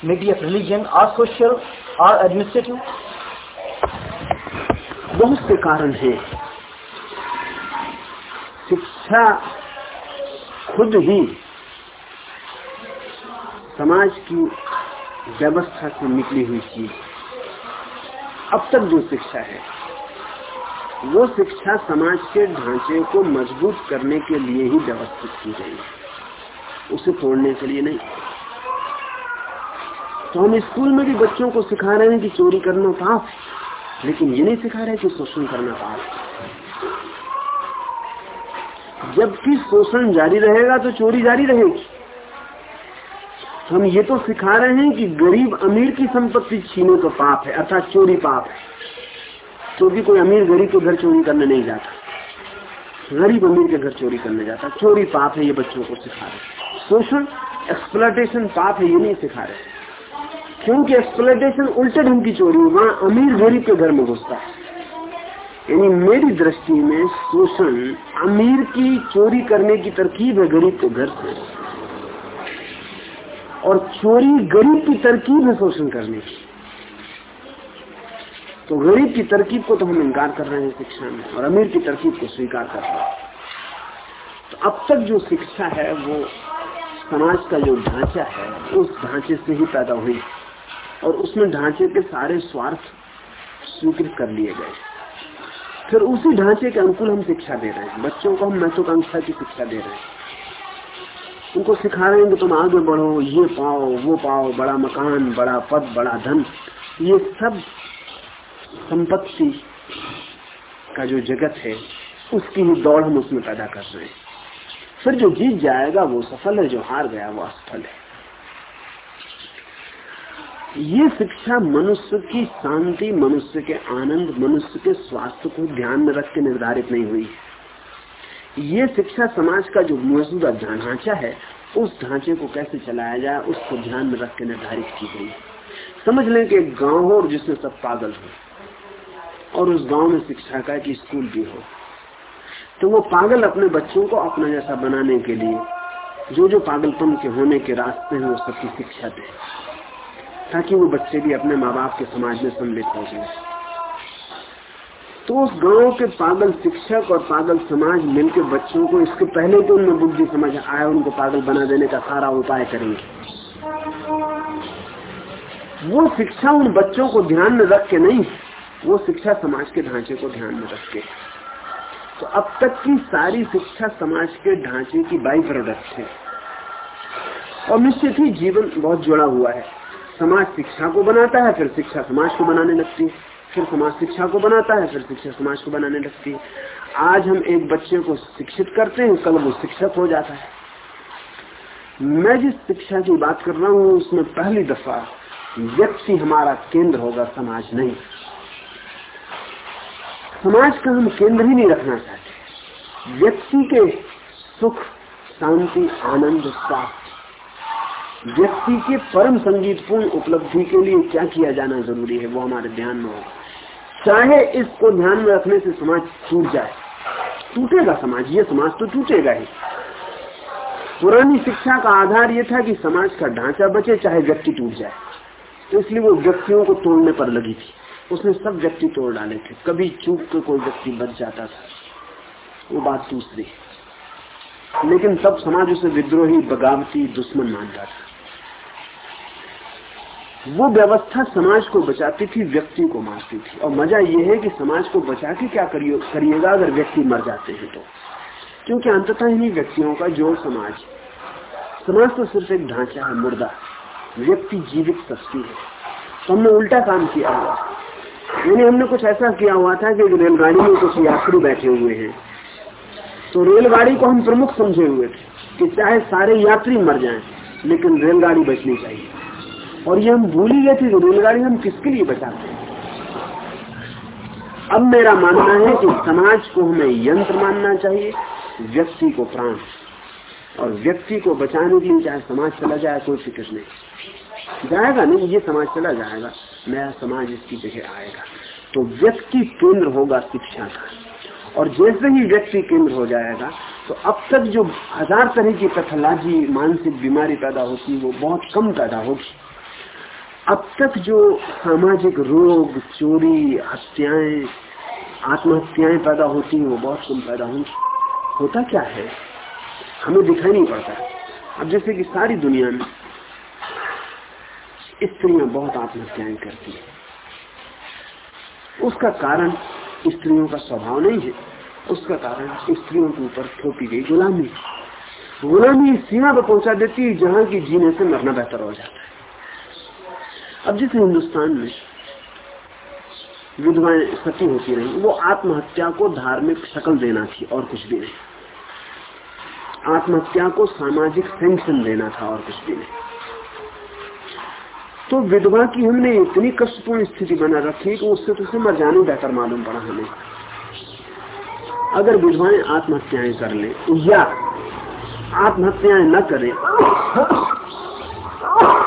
maybe of religion or social or administrative? बहुत से कारण है शिक्षा खुद ही समाज की व्यवस्था से निकली हुई चीज़ अब तक जो शिक्षा है, वो शिक्षा समाज के ढांचे को मज़बूत करने के लिए ही व्यवस्थित की गई है। उसे तोड़ने के लिए नहीं। तो हम स्कूल में भी बच्चों को सिखा रहे हैं कि चोरी करना पाप लेकिन ये नहीं सिखा रहे कि शोषण करना पाप जबकि शोषण जारी रहेगा तो चोरी जारी रहेगी। हम ये तो सिखा रहे हैं कि गरीब अमीर की संपत्ति छीने तो पाप है, अर्थात चोरी पाप है। क्योंकि कोई अमीर गरीब के घर चोरी करने नहीं जाता। गरीब अमीर के घर चोरी करने जाता चोरी पाप है, ये बच्चों को सिखा रहे शोषण एक्सप्लाटेशन पाप है, ये नहीं सिखा रहे क्योंकि एक्सप्लाटेशन उल्टे ढंग की चोरी वहाँ अमीर गरीब के घर में घुसता है। यानी मेरी दृष्टि में शोषण अमीर की चोरी करने की तरकीब है, गरीब के घर से। और चोरी गरीब की तरकीब है शोषण करने की। तो गरीब की तरकीब को तो हम इनकार कर रहे हैं शिक्षा में, और अमीर की तरकीब को स्वीकार कर रहे हैं। तो अब तक जो शिक्षा है, वो समाज का जो ढांचा है, उस ढांचे से ही पैदा हुई, और उसमें ढांचे के सारे स्वार्थ स्वीकृत कर लिए गए। फिर उसी ढांचे के अनुकूल हम शिक्षा दे रहे हैं। बच्चों को हम महत्वाकांक्षा की शिक्षा दे रहे हैं। उनको सिखा रहे हैं कि तुम आगे बढ़ो, ये पाओ, वो पाओ, बड़ा मकान, बड़ा पद, बड़ा धन। ये सब संपत्ति का जो जगत है, उसकी ही दौड़ हम उसमें पैदा कर रहे हैं। फिर जो जीत जाएगा, वो सफल है, जो हार गया, वो असफल है। ये शिक्षा मनुष्य की शांति, मनुष्य के आनंद, मनुष्य के स्वास्थ्य को ध्यान में रख के निर्धारित नहीं हुई ये शिक्षा समाज का जो मौजूदा ढांचा है, उस ढांचे को कैसे चलाया जाए, उसको ध्यान में रख के निर्धारित की गई समझ लें कि एक गाँव हो और जिसमें सब पागल हो, और उस गाँव में शिक्षा का एक स्कूल भी हो तो वो पागल अपने बच्चों को अपना जैसा बनाने के लिए, जो जो पागलपन के होने के रास्ते हैं, वो सबकी शिक्षा दे, ताकि वो बच्चे भी अपने माँ बाप के समाज में सम्मिलित हो जाए। तो उस गाँव के पागल शिक्षक और पागल समाज मिलकर बच्चों को, इसके पहले तो उनमें बुद्धि समझ आए उनको पागल बना देने का सारा उपाय करेंगे। वो शिक्षा उन बच्चों को ध्यान में रख के नहीं, वो शिक्षा समाज के ढांचे को ध्यान में रख के। तो अब तक की सारी शिक्षा समाज के ढांचे की बाई प्रोडक्ट है। और निश्चित ही जीवन बहुत जुड़ा हुआ है। समाज शिक्षा को बनाता है, फिर शिक्षा समाज को बनाने लगती है। फिर समाज शिक्षा को बनाता है, फिर शिक्षा समाज को बनाने लगती है। आज हम एक बच्चे को शिक्षित करते हैं, कल वो शिक्षक हो जाता है। मैं जिस शिक्षा की बात कर रहा हूँ, उसमें पहली दफ़ा व्यक्ति हमारा केंद्र होगा, समाज नहीं। समाज का हम केंद्र ही नहीं रखना चाहते। व्यक्ति के सुख, शांति, आनंद, स्वास्थ्य। व्यक्ति के परम संगीतपूर्ण उपलब्धि के लिए क्या किया जाना ज़रूरी है, वो हमारे ध्यान में हो चाहे इसको ध्यान में रखने से समाज टूट जाए, टूटेगा समाज, ये समाज तो टूटेगा ही। पुरानी शिक्षा का आधार ये था कि समाज का ढांचा बचे, चाहे व्यक्ति टूट जाए। तो इसलिए वो व्यक्तियों को तोड़ने पर लगी थी। उसने सब व्यक्ति तोड़ डाले थे। कभी चूक के कोई व्यक्ति बच जाता था। वो बात दूसरी लेकिन सब समाज उसे विद्रोही, बगावती, दुश्मन मानता था। वो व्यवस्था समाज को बचाती थी, व्यक्ति को मारती थी। और मज़ा ये है कि समाज को बचा के क्या करिएगा अगर व्यक्ति मर जाते हैं तो? क्योंकि अंततः इन्हीं व्यक्तियों का जोड़ समाज समाज तो सिर्फ़ एक ढांचा है, मुर्दा। व्यक्ति जीवित सस्ती है। तो हमने उल्टा काम किया हुआ। यानी हमने कुछ ऐसा किया हुआ था कि रेलगाड़ी में कुछ यात्री बैठे हुए हैं। तो रेलगाड़ी को हम प्रमुख समझे हुए थे कि चाहे सारे यात्री मर जाएँ, लेकिन रेलगाड़ी बचनी चाहिए। और ये हम भूल ही गए थे रेलगाड़ी हम किसके लिए बचाते हैं। अब मेरा मानना है कि समाज को हमें यंत्र मानना चाहिए, व्यक्ति को प्राण। और व्यक्ति को बचाने के लिए चाहे समाज चला जाए, कोई फ़िक्र नहीं। जाएगा नहीं, ये समाज चला जाएगा, नया समाज इसकी जगह आएगा। तो व्यक्ति केंद्र होगा शिक्षा का। और जैसे ही व्यक्ति केंद्र हो जाएगा तो अब तक जो हज़ार तरह की पैथोलॉजी मानसिक बीमारी पैदा होती है, वो बहुत कम पैदा होगी। अब तक जो सामाजिक रोग, चोरी, हत्याएँ, आत्महत्याएँ पैदा होती हैं, वो बहुत कम पैदा होंगी होता क्या है? हमें दिखाई नहीं पड़ता। अब जैसे कि सारी दुनिया में स्त्रियाँ बहुत आत्महत्याएँ करती है। उसका कारण स्त्रियों का स्वभाव नहीं है। उसका कारण स्त्रियों के ऊपर थोपी गई गुलामी। गुलामी सीमा पर पहुँचा देती है जहाँ की जीने से मरना बेहतर हो जाता है। अब जैसे हिंदुस्तान में विधवाएँ सती होती रही, वो आत्महत्या को धार्मिक शक्ल देना थी और कुछ भी नहीं। आत्महत्या को सामाजिक सेंक्शन देना था और कुछ भी नहीं। तो विधवा की हमने इतनी कष्टपूर्ण स्थिति बना रखी कि उससे तो मर जाने बेहतर मालूम पड़ा हमें। अगर विधवाएँ आत्महत्याएँ कर ले, या आत्महत्याएँ न करें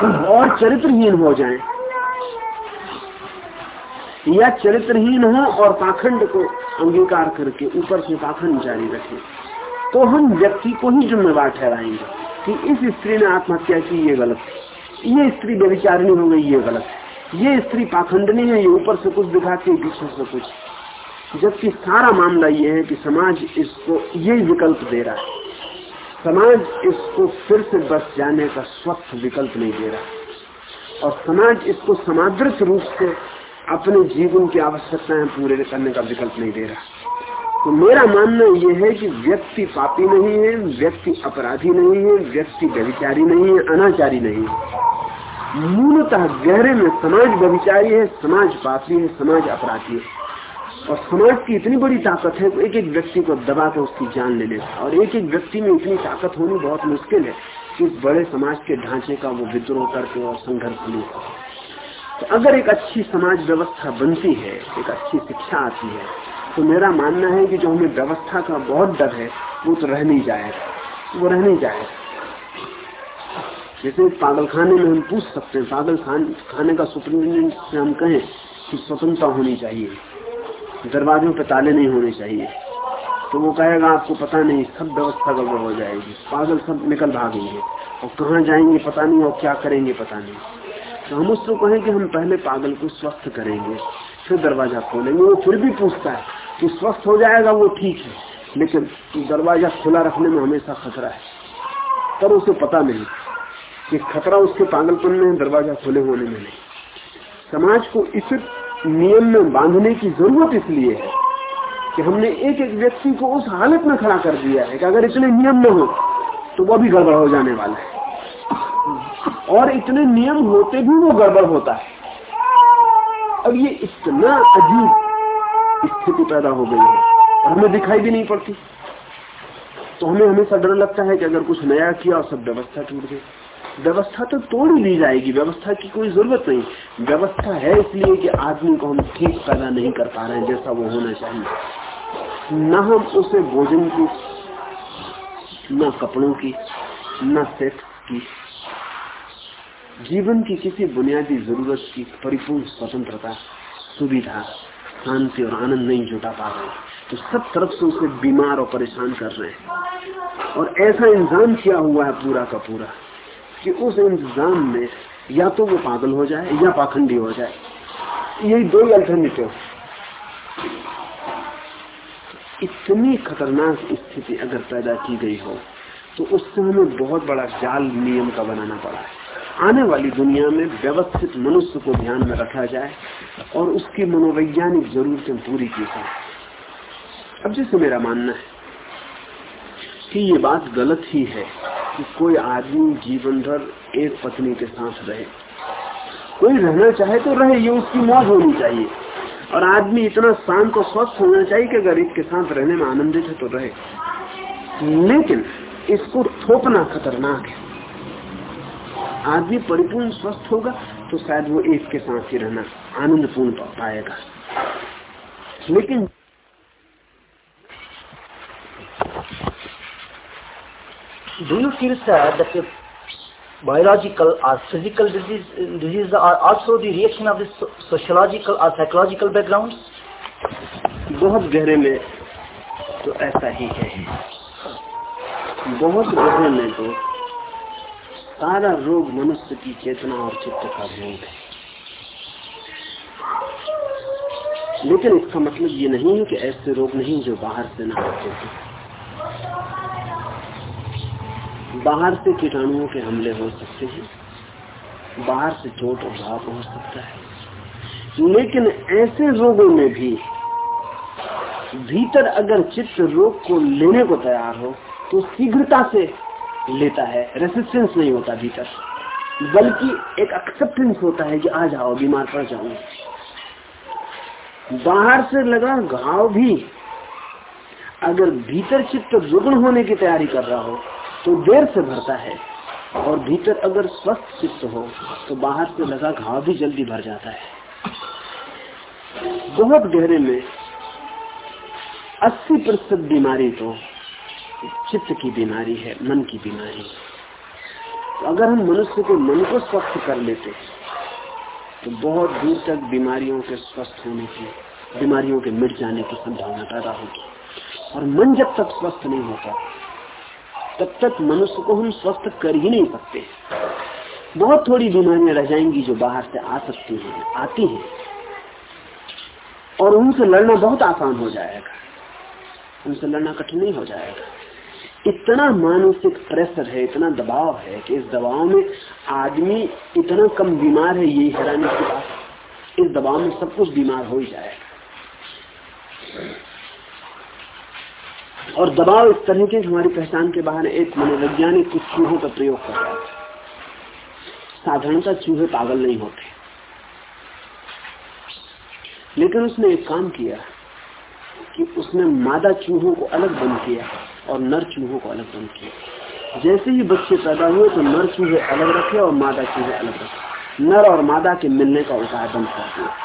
और चरित्रहीन हो जाए। या चरित्रहीन हो और पाखंड को अंगीकार करके ऊपर से पाखंड जारी रखे। तो हम व्यक्ति को ही जिम्मेवार ठहराएँगे कि इस स्त्री ने आत्महत्या की, ये गलत ये स्त्री व्यविचारणी हो गई, ये गलत ये स्त्री पाखंडनी है, ये ऊपर से कुछ दिखाती है, पीछे से कुछ। जबकि सारा मामला ये है कि समाज इसको ये विकल्प दे रहा है। समाज इसको फिर से बस जाने का स्वस्थ विकल्प नहीं दे रहा। और समाज इसको समादृत रूप से अपने जीवन की आवश्यकताएँ पूरे करने का विकल्प नहीं दे रहा। तो मेरा मानना यह है कि व्यक्ति पापी नहीं है, व्यक्ति अपराधी नहीं है, व्यक्ति व्यभिचारी नहीं है, अनाचारी नहीं है। मूलतः गहरे में समाज व्यभिचारी है, समाज पापी है, समाज अपराधी है। और समाज की इतनी बड़ी ताकत है एक एक व्यक्ति को दबा के उसकी जान ले लेता और एक एक व्यक्ति में इतनी ताकत होनी बहुत मुश्किल है कि बड़े समाज के ढांचे का वो विद्रोह करके और संघर्ष ले तो अगर एक अच्छी समाज व्यवस्था बनती है एक अच्छी शिक्षा आती है तो मेरा मानना है कि जो हमें व्यवस्था का बहुत डर है वो तो रह नहीं जाएगा वो रह नहीं जाएगा जैसे पागल खाने में हम पूछ सकते हैं पागल खान, खाने का सुप्रीम से हम कहें कि स्वतंत्रता होनी चाहिए। दरवाजों पे ताले नहीं होने चाहिए। तो वो कहेगा, आपको पता नहीं, सब व्यवस्था गड़बड़ हो जाएगी। पागल सब निकल भागेंगे और कहाँ जाएँगे, पता नहीं, और क्या करेंगे, पता नहीं। तो हम उसको कहें कि हम पहले पागल को स्वस्थ करेंगे, फिर दरवाज़ा खोलेंगे। वो फिर भी पूछता है कि स्वस्थ हो जाएगा, वो ठीक है। लेकिन दरवाज़ा खुला रखने में हमेशा खतरा है। पर उसे पता नहीं कि खतरा उसके पागलपन में, दरवाज़ा खुले होने में नहीं। समाज को इस नियम में बांधने की ज़रूरत इसलिए है कि हमने एक एक व्यक्ति को उस हालत में खड़ा कर दिया है कि अगर इतने नियम न हो तो वो भी गड़बड़ हो जाने वाला है। और इतने नियम होते भी वो गड़बड़ होता है। अब ये इतना अजीब स्थिति पैदा हो गई है और हमें दिखाई भी नहीं पड़ती। तो हमें हमेशा डर लगता है कि अगर कुछ नया किया और सब व्यवस्था टूट गई। व्यवस्था तो तोड़ ली जाएगी, व्यवस्था की कोई ज़रूरत नहीं। व्यवस्था है इसलिए कि आदमी को हम ठीक पैदा नहीं कर पा रहे हैं, जैसा वो होना चाहिए। न हम उसे भोजन की, न कपड़ों की, न सेक्स की, जीवन की किसी बुनियादी ज़रूरत की परिपूर्ण स्वतंत्रता, सुविधा, शांति और आनंद नहीं जुटा पा रहे तो सब तरफ़ से उसे बीमार और परेशान कर रहे हैं। और ऐसा इंतज़ाम किया हुआ है पूरा का पूरा। कि उस इंतज़ाम में या तो वो पागल हो जाए या पाखंडी हो जाए। यही दो ही अल्टरनेटिव इतनी खतरनाक स्थिति अगर पैदा की गई हो तो उससे हमें बहुत बड़ा जाल नियम का बनाना पड़ा। है आने वाली दुनिया में व्यवस्थित मनुष्य को ध्यान में रखा जाए और उसकी मनोवैज्ञानिक जरूरतें पूरी की जाए। अब जैसे मेरा मानना है कि ये बात गलत ही है कि कोई आदमी जीवन भर एक पत्नी के साथ रहे। कोई रहना चाहे तो रहे, ये उसकी मौज होनी चाहिए। और आदमी इतना शांत और स्वस्थ होना चाहिए कि अगर इसके साथ रहने में आनंदित है तो रहे। लेकिन इसको थोपना खतरनाक है। आदमी परिपूर्ण स्वस्थ होगा तो शायद वो एक के साथ ही रहना आनंदपूर्ण पाएगा। लेकिन do you feel sir that the biological or physical disease, diseases are also the reaction of this sociological or psychological backgrounds बहुत गहरे में तो ऐसा ही है बहुत गहरे में तो सारा रोग मनुष्य की चेतना और चित्त का भोग है लेकिन इसका मतलब ये नहीं है कि ऐसे रोग नहीं जो बाहर से ना आते थे बाहर से कीटाणुओं के हमले हो सकते हैं, बाहर से चोट और घाव हो सकता है। लेकिन ऐसे रोगों में भी, भीतर अगर चित्त रोग को लेने को तैयार हो तो शीघ्रता से लेता है। रेसिस्टेंस नहीं होता भीतर। बल्कि एक एक्सेप्टेंस होता है कि आ जाओ, बीमार पड़ जाऊँगे बाहर से लगा घाव भी, अगर भीतर चित्त रुग्ण होने की तैयारी कर रहा हो तो देर से भरता है और भीतर अगर स्वस्थ चित्त हो तो बाहर से लगा घाव भी जल्दी भर जाता है। बहुत गहरे में 80 प्रतिशत बीमारी तो चित्त की बीमारी है, मन की बीमारी। तो अगर हम मनुष्य के मन को स्वस्थ कर लेते तो बहुत दूर तक बीमारियों के स्वस्थ होने की, बीमारियों के मिट जाने की संभावना पैदा होगी। और मन जब तक स्वस्थ नहीं होता तब तक मनुष्य को हम स्वस्थ कर ही नहीं सकते। बहुत थोड़ी बीमारियाँ रह जाएँगी जो बाहर से आ सकती हैं, आती हैं। और उनसे लड़ना बहुत आसान हो जाएगा। उनसे लड़ना कठिन नहीं हो जाएगा। इतना मानसिक प्रेशर है, इतना दबाव है कि इस दबाव में आदमी इतना कम बीमार है यही हैरानी की बात इस दबाव में सब कुछ बीमार हो ही जाएगा। और दबाव इस तरह के हमारी पहचान के बाहर एक मनोवैज्ञानिक कुछ चूहों का प्रयोग कर रहा था साधारणता चूहे पागल नहीं होते। लेकिन उसने एक काम किया कि उसने मादा चूहों को अलग बंद किया और नर चूहों को अलग बंद किया। जैसे ही बच्चे पैदा हुए तो नर चूहे अलग रखे और मादा चूहे अलग रखे। नर और मादा के मिलने का उपाय बंद कर दिया।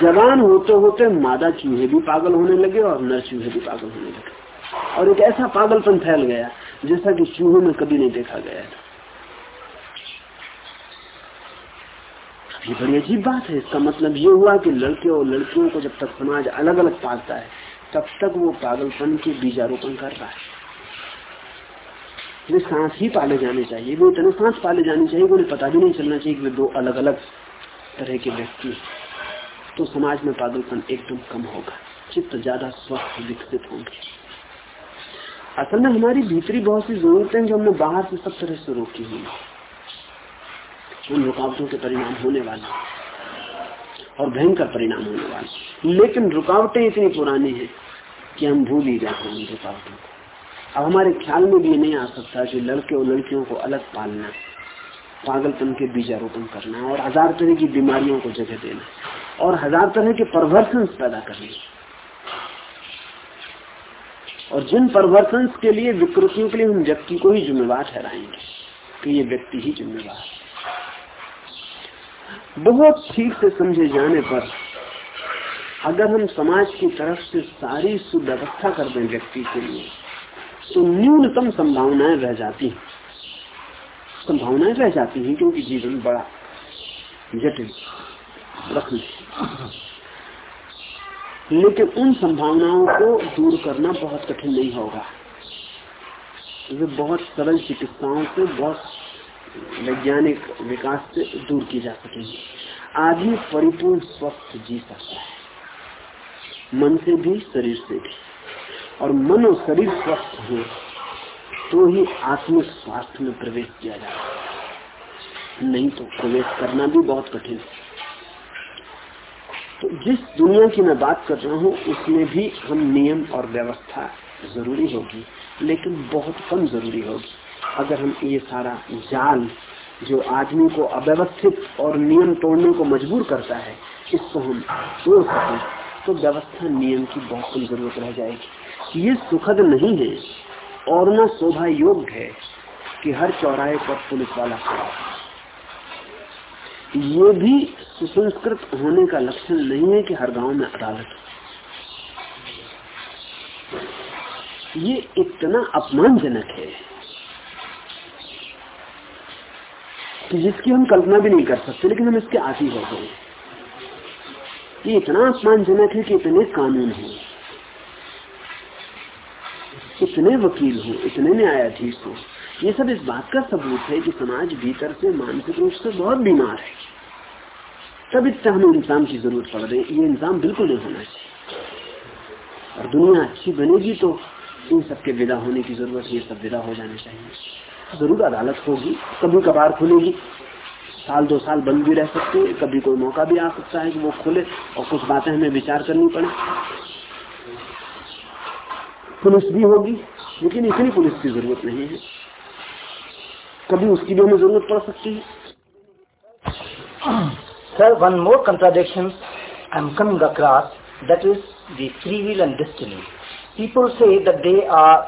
जवान होते होते मादा चूहे भी पागल होने लगे और नर चूहे भी पागल होने लगे। और एक ऐसा पागलपन फैल गया, जैसा कि चूहों में कभी नहीं देखा गया था। ये बड़ी अजीब बात है। इसका मतलब ये हुआ कि लड़के और लड़कियों को जब तक समाज अलग अलग पालता है, तब तक वो पागलपन के बीजारोपण कर रहा है। वे सांस ही पाले जाने चाहिए। वो इतने सांस पाले जाने चाहिए उन्हें पता भी नहीं चलना चाहिए कि वे दो अलग अलग तरह के व्यक्ति तो समाज में पागलपन एकदम कम होगा। चित्त ज़्यादा स्वस्थ विकसित होंगे। असल में हमारी भीतरी बहुत सी जरूरतें जो हमने बाहर से सब तरह से रोकी हुई उन रुकावटों के परिणाम होने वाले और भयंकर परिणाम होने वाले लेकिन रुकावटें इतनी पुरानी है कि हम भूल ही जाते हैं रुकावटों को। अब हमारे ख्याल में भी नहीं आ सकता कि लड़के और लड़कियों को अलग पालना, पागलपन के बीजारोपण करना और हज़ार तरह की बीमारियों को जगह देना। और हज़ार तरह के परवर्सन पैदा करने और जिन परवर्सन के लिए, विकृतियों के लिए हम व्यक्ति को ही जिम्मेवार ठहराएँगे, कि ये व्यक्ति ही जिम्मेवार बहुत ठीक से समझे जाने पर, अगर हम समाज की तरफ़ से सारी सुव्यवस्था कर दें व्यक्ति के लिए तो न्यूनतम संभावनाएँ रह जाती हैं। संभावनाएँ रह जाती हैं, क्योंकि जीवन बड़ा, जटिल। रखने लेकिन उन संभावनाओं को दूर करना बहुत कठिन नहीं होगा। वे बहुत सरल चिकित्साओं से, बहुत वैज्ञानिक विकास से दूर की जा सकेगी। आदमी परिपूर्ण स्वस्थ जी सकता है। मन से भी, शरीर से भी। और मन और शरीर स्वस्थ हो तो ही आत्मिक स्वास्थ्य में प्रवेश किया जाता नहीं तो प्रवेश करना भी बहुत कठिन है। तो जिस दुनिया की मैं बात कर रहा हूँ, उसमें भी हम नियम और व्यवस्था ज़रूरी होगी, लेकिन बहुत कम ज़रूरी होगी। अगर हम ये सारा जाल जो आदमी को अव्यवस्थित और नियम तोड़ने को मजबूर करता है, इसको हम तोड़ सकें तो व्यवस्था नियम की बहुत कम ज़रूरत रह जाएगी। ये सुखद नहीं है और न शोभा योग्य है कि हर चौराहे पर पुलिस वाला खड़ा ये भी सुसंस्कृत होने का लक्षण नहीं है कि हर गाँव में अदालत ये इतना अपमानजनक है कि जिसकी हम कल्पना भी नहीं कर सकते, लेकिन हम इसके आदि हो। गए ये इतना अपमानजनक है कि इतने कानून हो, इतने वकील हो, इतने न्यायाधीश हो। ये सब इस बात का सबूत है कि समाज भीतर से मानसिक रूप से बहुत बीमार है। तब इससे हमें इंसान की ज़रूरत पड़ रही ये इंसान बिल्कुल नहीं होना चाहिए। और दुनिया अच्छी बनेगी तो इन सबके विदा होने की ज़रूरत, ये सब विदा हो जाने चाहिए। ज़रूर अदालत होगी कभी कभार खुलेगी। साल दो साल बंद भी रह सकती है, कभी कोई मौका भी आ सकता है कि वो खुले और कुछ बातें हमें विचार करनी पड़े। पुलिस भी होगी, लेकिन इतनी पुलिस की ज़रूरत नहीं है। कभी उसकी भी हमें ज़रूरत पड़ सकती है। Sir, one more contradiction I'm coming across, that is the free will and destiny. People say that they are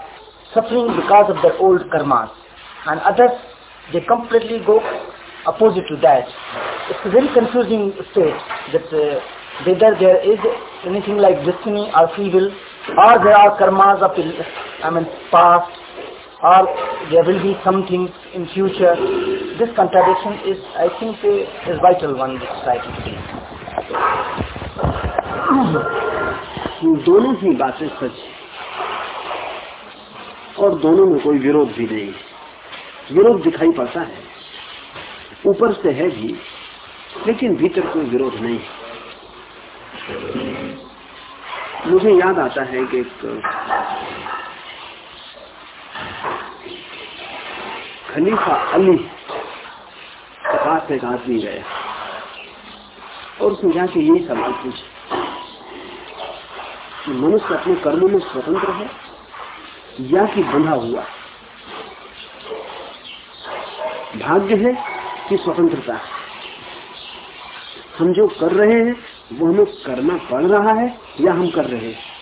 suffering because of their old karmas, and others, they completely go opposite to that. It's a very confusing state that uh, whether there is anything like destiny or free will, or there are karmas of, I mean, past or there will be something in future. This contradiction is I think uh, is vital one in society today. दोनों ही बातें सच और दोनों में कोई विरोध भी नहीं है विरोध दिखाई पड़ता है ऊपर से है भी लेकिन भीतर कोई विरोध नहीं मुझे याद आता है कि एक खलीफा अली पास एक आदमी गया और उसने जाके यही सवाल पूछा कि मनुष्य अपने कर्मों में स्वतंत्र है या कि बंधा हुआ? भाग्य है कि स्वतंत्रता हम जो कर रहे हैं, वो हमें करना पड़ रहा है या हम कर रहे हैं?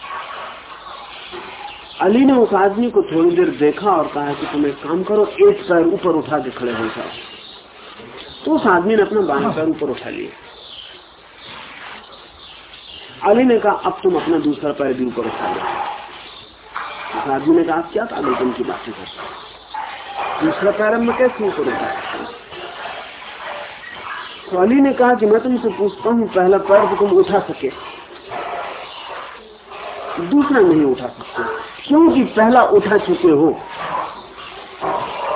अली ने उस आदमी को थोड़ी देर देखा और कहा कि तुम एक काम करो, एक पैर ऊपर उठा के खड़े हो जाओ। तो उस आदमी ने अपना बाएँ पैर ऊपर उठा लिया। अली ने कहा, अब तुम अपना दूसरा पैर भी ऊपर उठा लो। उस आदमी ने कहा क्या पागलपन की बातें कर दूसरा पैर मैं कैसे ऊपर उठा तो अली ने कहा कि, मैं तुमसे पूछता हूँ, पहला पैर तो तुम उठा सके। दूसरा नहीं उठा सकते। क्योंकि पहला उठा चुके हो।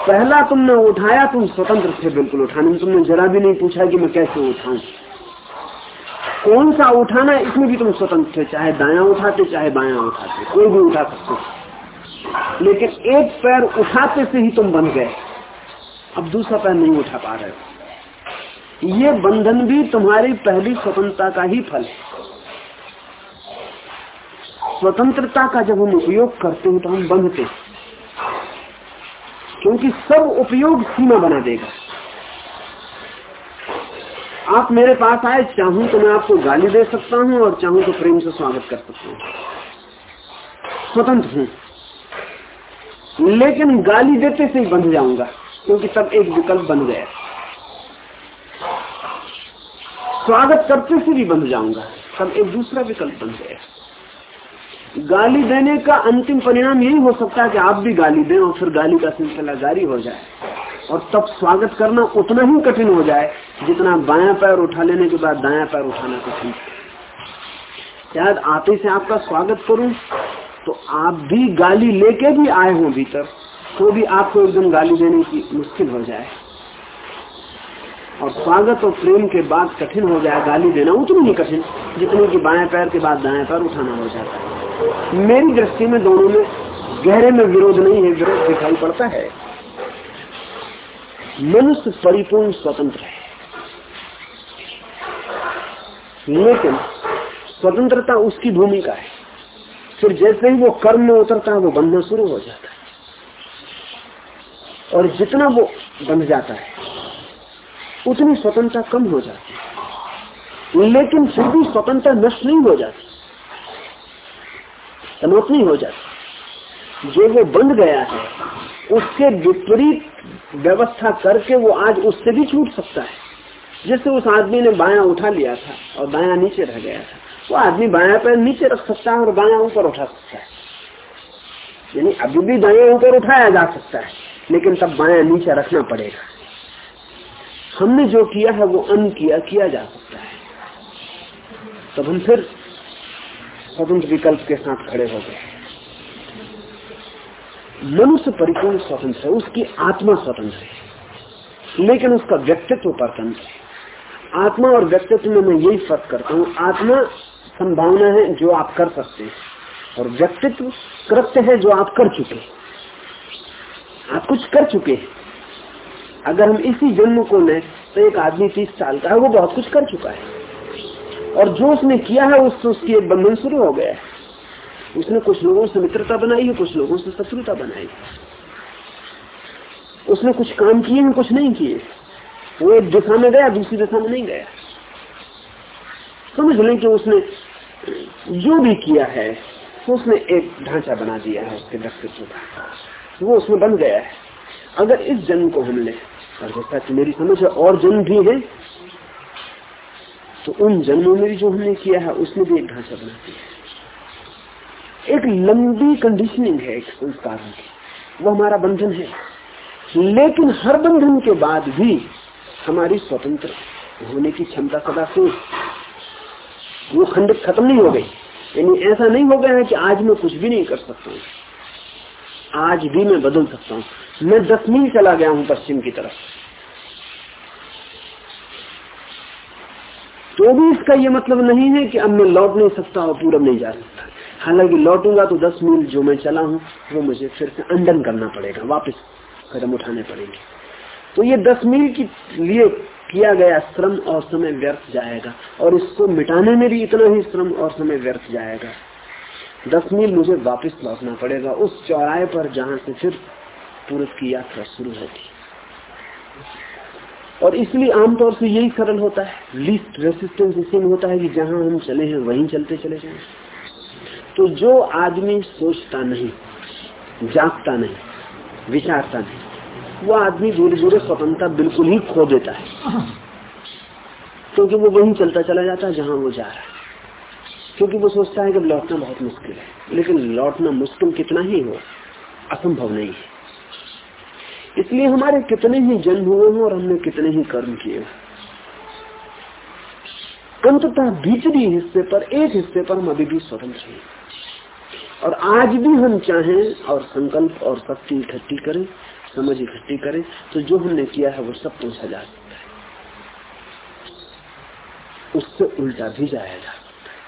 पहला तुमने उठाया, तुम स्वतंत्र थे बिल्कुल उठाने में। तुमने जरा भी नहीं पूछा कि मैं कैसे उठाऊं। कौन सा उठाना इसमें भी तुम स्वतंत्र थे, चाहे दाया उठाते, चाहे बाया उठाते। कोई भी उठा सकते लेकिन एक पैर उठाते से ही तुम बन गए। अब दूसरा पैर नहीं उठा पा रहे ये बंधन भी तुम्हारी पहली स्वतंत्रता का ही फल है। स्वतंत्रता का जब हम उपयोग करते हैं तो हम बंधते क्योंकि सब उपयोग सीमा बना देगा। आप मेरे पास आए, चाहूँ तो मैं आपको गाली दे सकता हूँ और चाहूँ तो प्रेम से स्वागत कर सकता हूँ। स्वतंत्र हूँ। लेकिन गाली देते से ही बंध जाऊँगा, क्योंकि सब एक विकल्प बन गया। स्वागत करते से भी बंध जाऊँगा, तब एक दूसरा विकल्प बन गया। गाली देने का अंतिम परिणाम यही हो सकता है कि आप भी गाली दें और फिर गाली का सिलसिला जारी हो जाए। और तब स्वागत करना उतना ही कठिन हो जाए जितना बाया पैर उठा लेने के बाद दाया पैर उठाना कठिन। शायद आते से आपका स्वागत करूँ तो आप भी गाली लेके भी आए हो भीतर तो भी आपको एकदम गाली देने की मुश्किल हो जाए। और स्वागत और प्रेम के बाद कठिन हो जाए, गाली देना उतनी ही कठिन, जितनी कि बाएँ पैर के बाद दाएँ पैर उठाना हो जाता है। मेरी दृष्टि में दोनों में गहरे में विरोध नहीं है, विरोध दिखाई पड़ता है। मनुष्य परिपूर्ण स्वतंत्र है। लेकिन स्वतंत्रता उसकी भूमिका है। फिर जैसे ही वो कर्म में उतरता है, वो बनना शुरू हो जाता है। और जितना वो बंध जाता है उतनी स्वतंत्रता कम हो जाती लेकिन फिर भी स्वतंत्रता नष्ट नहीं हो जाती। समाप्त नहीं हो जाती। जो वो बंद गया है, उसके विपरीत व्यवस्था करके वो आज उससे भी छूट सकता है। जैसे उस आदमी ने बाया उठा लिया था और बाया नीचे रह गया था। वो आदमी बाया पैर नीचे रख सकता है और बाया ऊपर उठा सकता है। यानी अभी भी दाया ऊपर उठाया जा सकता है, लेकिन तब बाया नीचे रखना पड़ेगा। हमने जो किया है वो अन किया किया जा सकता है। तब हम फिर स्वतंत्र विकल्प के साथ खड़े हो गए। मनुष्य परिपूर्ण स्वतंत्र है, उसकी आत्मा स्वतंत्र है। लेकिन उसका व्यक्तित्व परतंत्र है। आत्मा और व्यक्तित्व में मैं यही फ़र्क करता हूँ, आत्मा संभावना है जो आप कर सकते हैं, और व्यक्तित्व कृत्य है जो आप कर चुके आप कुछ कर चुके हैं। अगर हम इसी जन्म को लें तो एक आदमी तीस साल का है, वो बहुत कुछ कर चुका है। और जो उसने किया है, उससे उसकी एक बंधन शुरू हो गया है। उसने कुछ लोगों से मित्रता बनाई है, कुछ लोगों से शत्रुता बनाई उसने कुछ काम किए हैं, कुछ नहीं किए। वो एक दिशा में गया, दूसरी दिशा में नहीं गया। समझ लें कि उसने जो भी किया है, उसने एक ढांचा बना दिया है, उसके व्यक्तित्व का वो उसमें बन गया है। अगर इस जन्म को हम ले, और जैसा कि मेरी समझ है, और जन्म भी है तो उन जन्मों में भी जो हमने किया है उसने भी एक ढांचा बना दिया एक लंबी कंडीशनिंग है एक संस्कारों की। वो हमारा बंधन है। लेकिन हर बंधन के बाद भी हमारी स्वतंत्र होने की क्षमता सदा से वो खंडित खत्म नहीं हो गई। यानी ऐसा नहीं हो गया है कि आज मैं कुछ भी नहीं कर सकता हूँ। आज भी मैं बदल सकता हूँ। मैं दस मील चला गया हूँ पश्चिम की तरफ़। तो भी इसका ये मतलब नहीं है कि अब मैं लौट नहीं सकता और पूरब नहीं जा सकता। हालाँकि लौटूँगा तो दस मील जो मैं चला हूँ, वो मुझे फिर से अंडन करना पड़ेगा, वापस कदम उठाने पड़ेंगे। तो ये दस मील के लिए किया गया श्रम और समय व्यर्थ जाएगा, और इसको मिटाने में भी इतना ही श्रम और समय व्यर्थ जाएगा। दस मील मुझे वापस लौटना पड़ेगा उस चौराहे पर जहाँ से फिर पूरत की यात्रा शुरू होती। और इसलिए आमतौर से यही सरल होता है। लीस्ट रेसिस्टेंस इसी में होता है कि जहाँ हम चले हैं, वहीं चलते चले जाए। तो जो आदमी सोचता नहीं, जागता नहीं, विचारता नहीं, वो आदमी धीरे धीरे स्वतंत्रता बिल्कुल ही खो देता है। क्योंकि वो वहीं चलता चला जाता है जहाँ वो जा रहा है। क्योंकि वो सोचता है कि लौटना बहुत मुश्किल है। लेकिन लौटना मुश्किल कितना ही हो, असंभव नहीं है। इसलिए हमारे कितने ही जन्म हुए हैं और हमने कितने ही कर्म किए अंततः भीतरी हिस्से पर, एक हिस्से पर हम अभी भी स्वतंत्र हैं। और आज भी हम चाहें और संकल्प और शक्ति इकट्ठी करें, समझ इकट्ठी करें तो जो हमने किया है वो सब पूछा जा सकता है। उससे उल्टा भी जाया जा है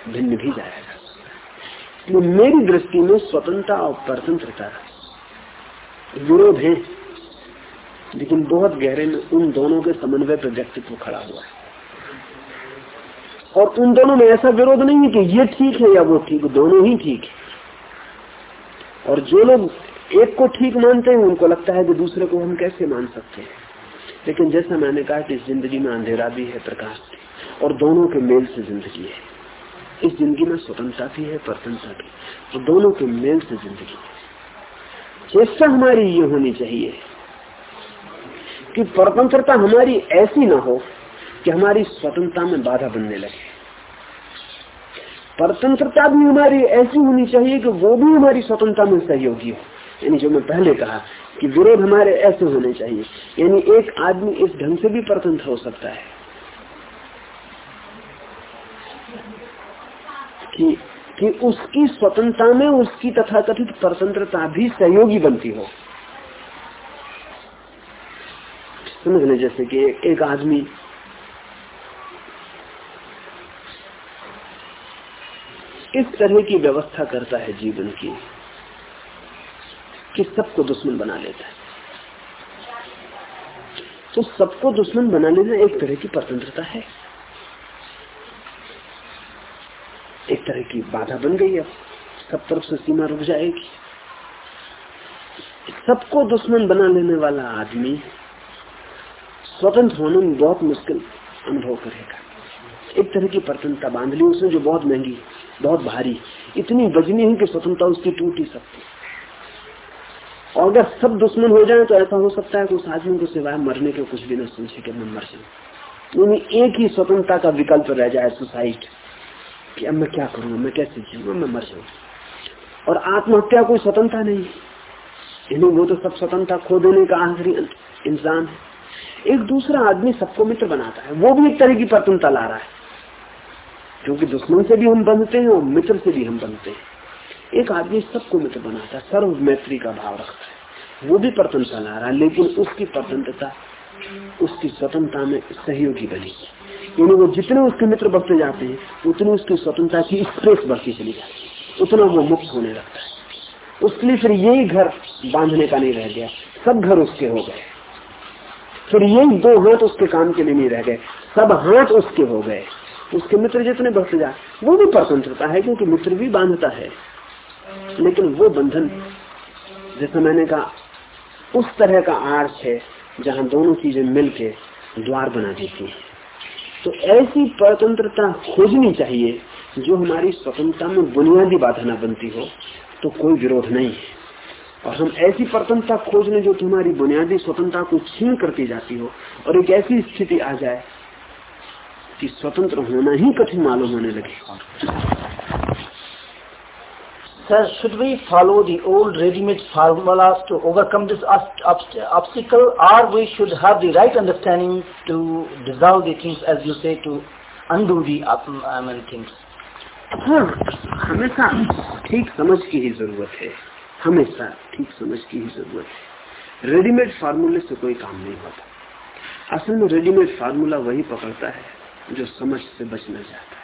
भिन्न भी जाएगा। है मेरी दृष्टि में स्वतंत्रता और परतंत्रता विरोध है, लेकिन बहुत गहरे में उन दोनों के समन्वय पर व्यक्तित्व खड़ा हुआ है। और उन दोनों में ऐसा विरोध नहीं है कि ये ठीक है या वो ठीक, दोनों ही ठीक है। और जो लोग एक को ठीक मानते हैं, उनको लगता है कि दूसरे को हम कैसे मान सकते हैं। लेकिन जैसा मैंने कहा कि इस ज़िंदगी में अंधेरा भी है, प्रकाश भी। और दोनों के मेल से ज़िंदगी है। इस ज़िंदगी में स्वतंत्रता भी है, प्रतंत्रता भी तो दोनों के मेल से ज़िंदगी चेष्टा हमारी ये होनी चाहिए कि स्वतंत्रता हमारी ऐसी ना हो कि हमारी स्वतंत्रता में बाधा बनने लगे। परतंत्रता भी हमारी ऐसी होनी चाहिए कि वो भी हमारी स्वतंत्रता में सहयोगी हो। यानी जो मैं पहले कहा कि विरोध हमारे ऐसे होने चाहिए। यानी एक आदमी इस ढंग से भी परतंत्र हो सकता है। कि कि उसकी स्वतंत्रता में उसकी तथाकथित परतंत्रता भी सहयोगी बनती हो। समझ जैसे कि एक आदमी इस तरह की व्यवस्था करता है जीवन की कि सबको दुश्मन बना लेता है। तो सबको दुश्मन बना लेना एक तरह की स्वतंत्रता है। एक तरह की बाधा बन गई अब। सब तरफ़ से सीमा रुक जाएगी। सबको दुश्मन बना लेने वाला आदमी स्वतंत्र होने में बहुत मुश्किल अनुभव करेगा। एक तरह की प्रतनता बाँध ली उसने जो बहुत महँगी, बहुत भारी, इतनी वजनी है कि स्वतंत्रता उसकी टूट ही सकती। और अगर सब दुश्मन हो जाए तो ऐसा हो सकता है कि उस आदमी को सिवाय मरने के कुछ भी न सोचे कि मैं मर जाऊँ। एक ही स्वतंत्रता का विकल्प रह जाए सुसाइड कि अब मैं क्या करूँगा मैं कैसे जीऊँगा मैं मर जाऊँ। और आत्महत्या कोई स्वतंत्रता नहीं। यानी वो तो सब स्वतंत्रता खो देने का आखिरी इंसान है। एक दूसरा आदमी सबको मित्र बनाता है, वो भी एक तरह की प्रतनता ला रहा है। क्योंकि दुश्मन से भी हम बनते हैं और मित्र से भी हम बनते हैं। एक आदमी सबको मित्र बनाता है सर्व मैत्री का भाव रखता है। वो भी प्रतनता ला रहा है, लेकिन उसकी प्रतंत्रता उसकी स्वतंत्रता में सहयोगी बनी। यानी वो जितने उसके मित्र बढ़ते जाते हैं, उतनी उसकी स्वतंत्रता की स्पेस बढ़ती चली जाती है। उतना वो मुक्त होने लगता है। उसके लिए फिर यही घर बांधने का नहीं रह गया। सब घर उसके हो गए। फिर यही दो हाथ उसके काम के लिए नहीं रह गए। सब हाथ उसके हो गए। उसके मित्र जितने बढ़ते जाए वो भी स्वतंत्रता है, क्योंकि मित्र भी बांधता है। लेकिन वो बंधन, जैसे मैंने कहा, उस तरह का आर्च है जहाँ दोनों चीज़ें मिलके द्वार बना देती है। तो ऐसी स्वतंत्रता खोजनी चाहिए, जो हमारी स्वतंत्रता में बुनियादी बाधा न बनती हो तो कोई विरोध नहीं है। और हम ऐसी स्वतंत्रता खोज लें जो तुम्हारी बुनियादी स्वतंत्रता को छीन करती जाती हो, और एक ऐसी स्थिति आ जाए कि स्वतंत्र होना ही कठिन मालूम होने लगे। Sir, should we follow the old ready-made formulas to overcome this obstacle or we should have the right understanding to dissolve the things as you say to undo the I mean, things? हाँ हमेशा ठीक समझ की ही ज़रूरत है हमेशा ठीक समझ की ही ज़रूरत है रेडीमेड फार्मूले से कोई काम नहीं होता असल में रेडीमेड फार्मूला वही पकड़ता है जो समझ से बचना चाहता है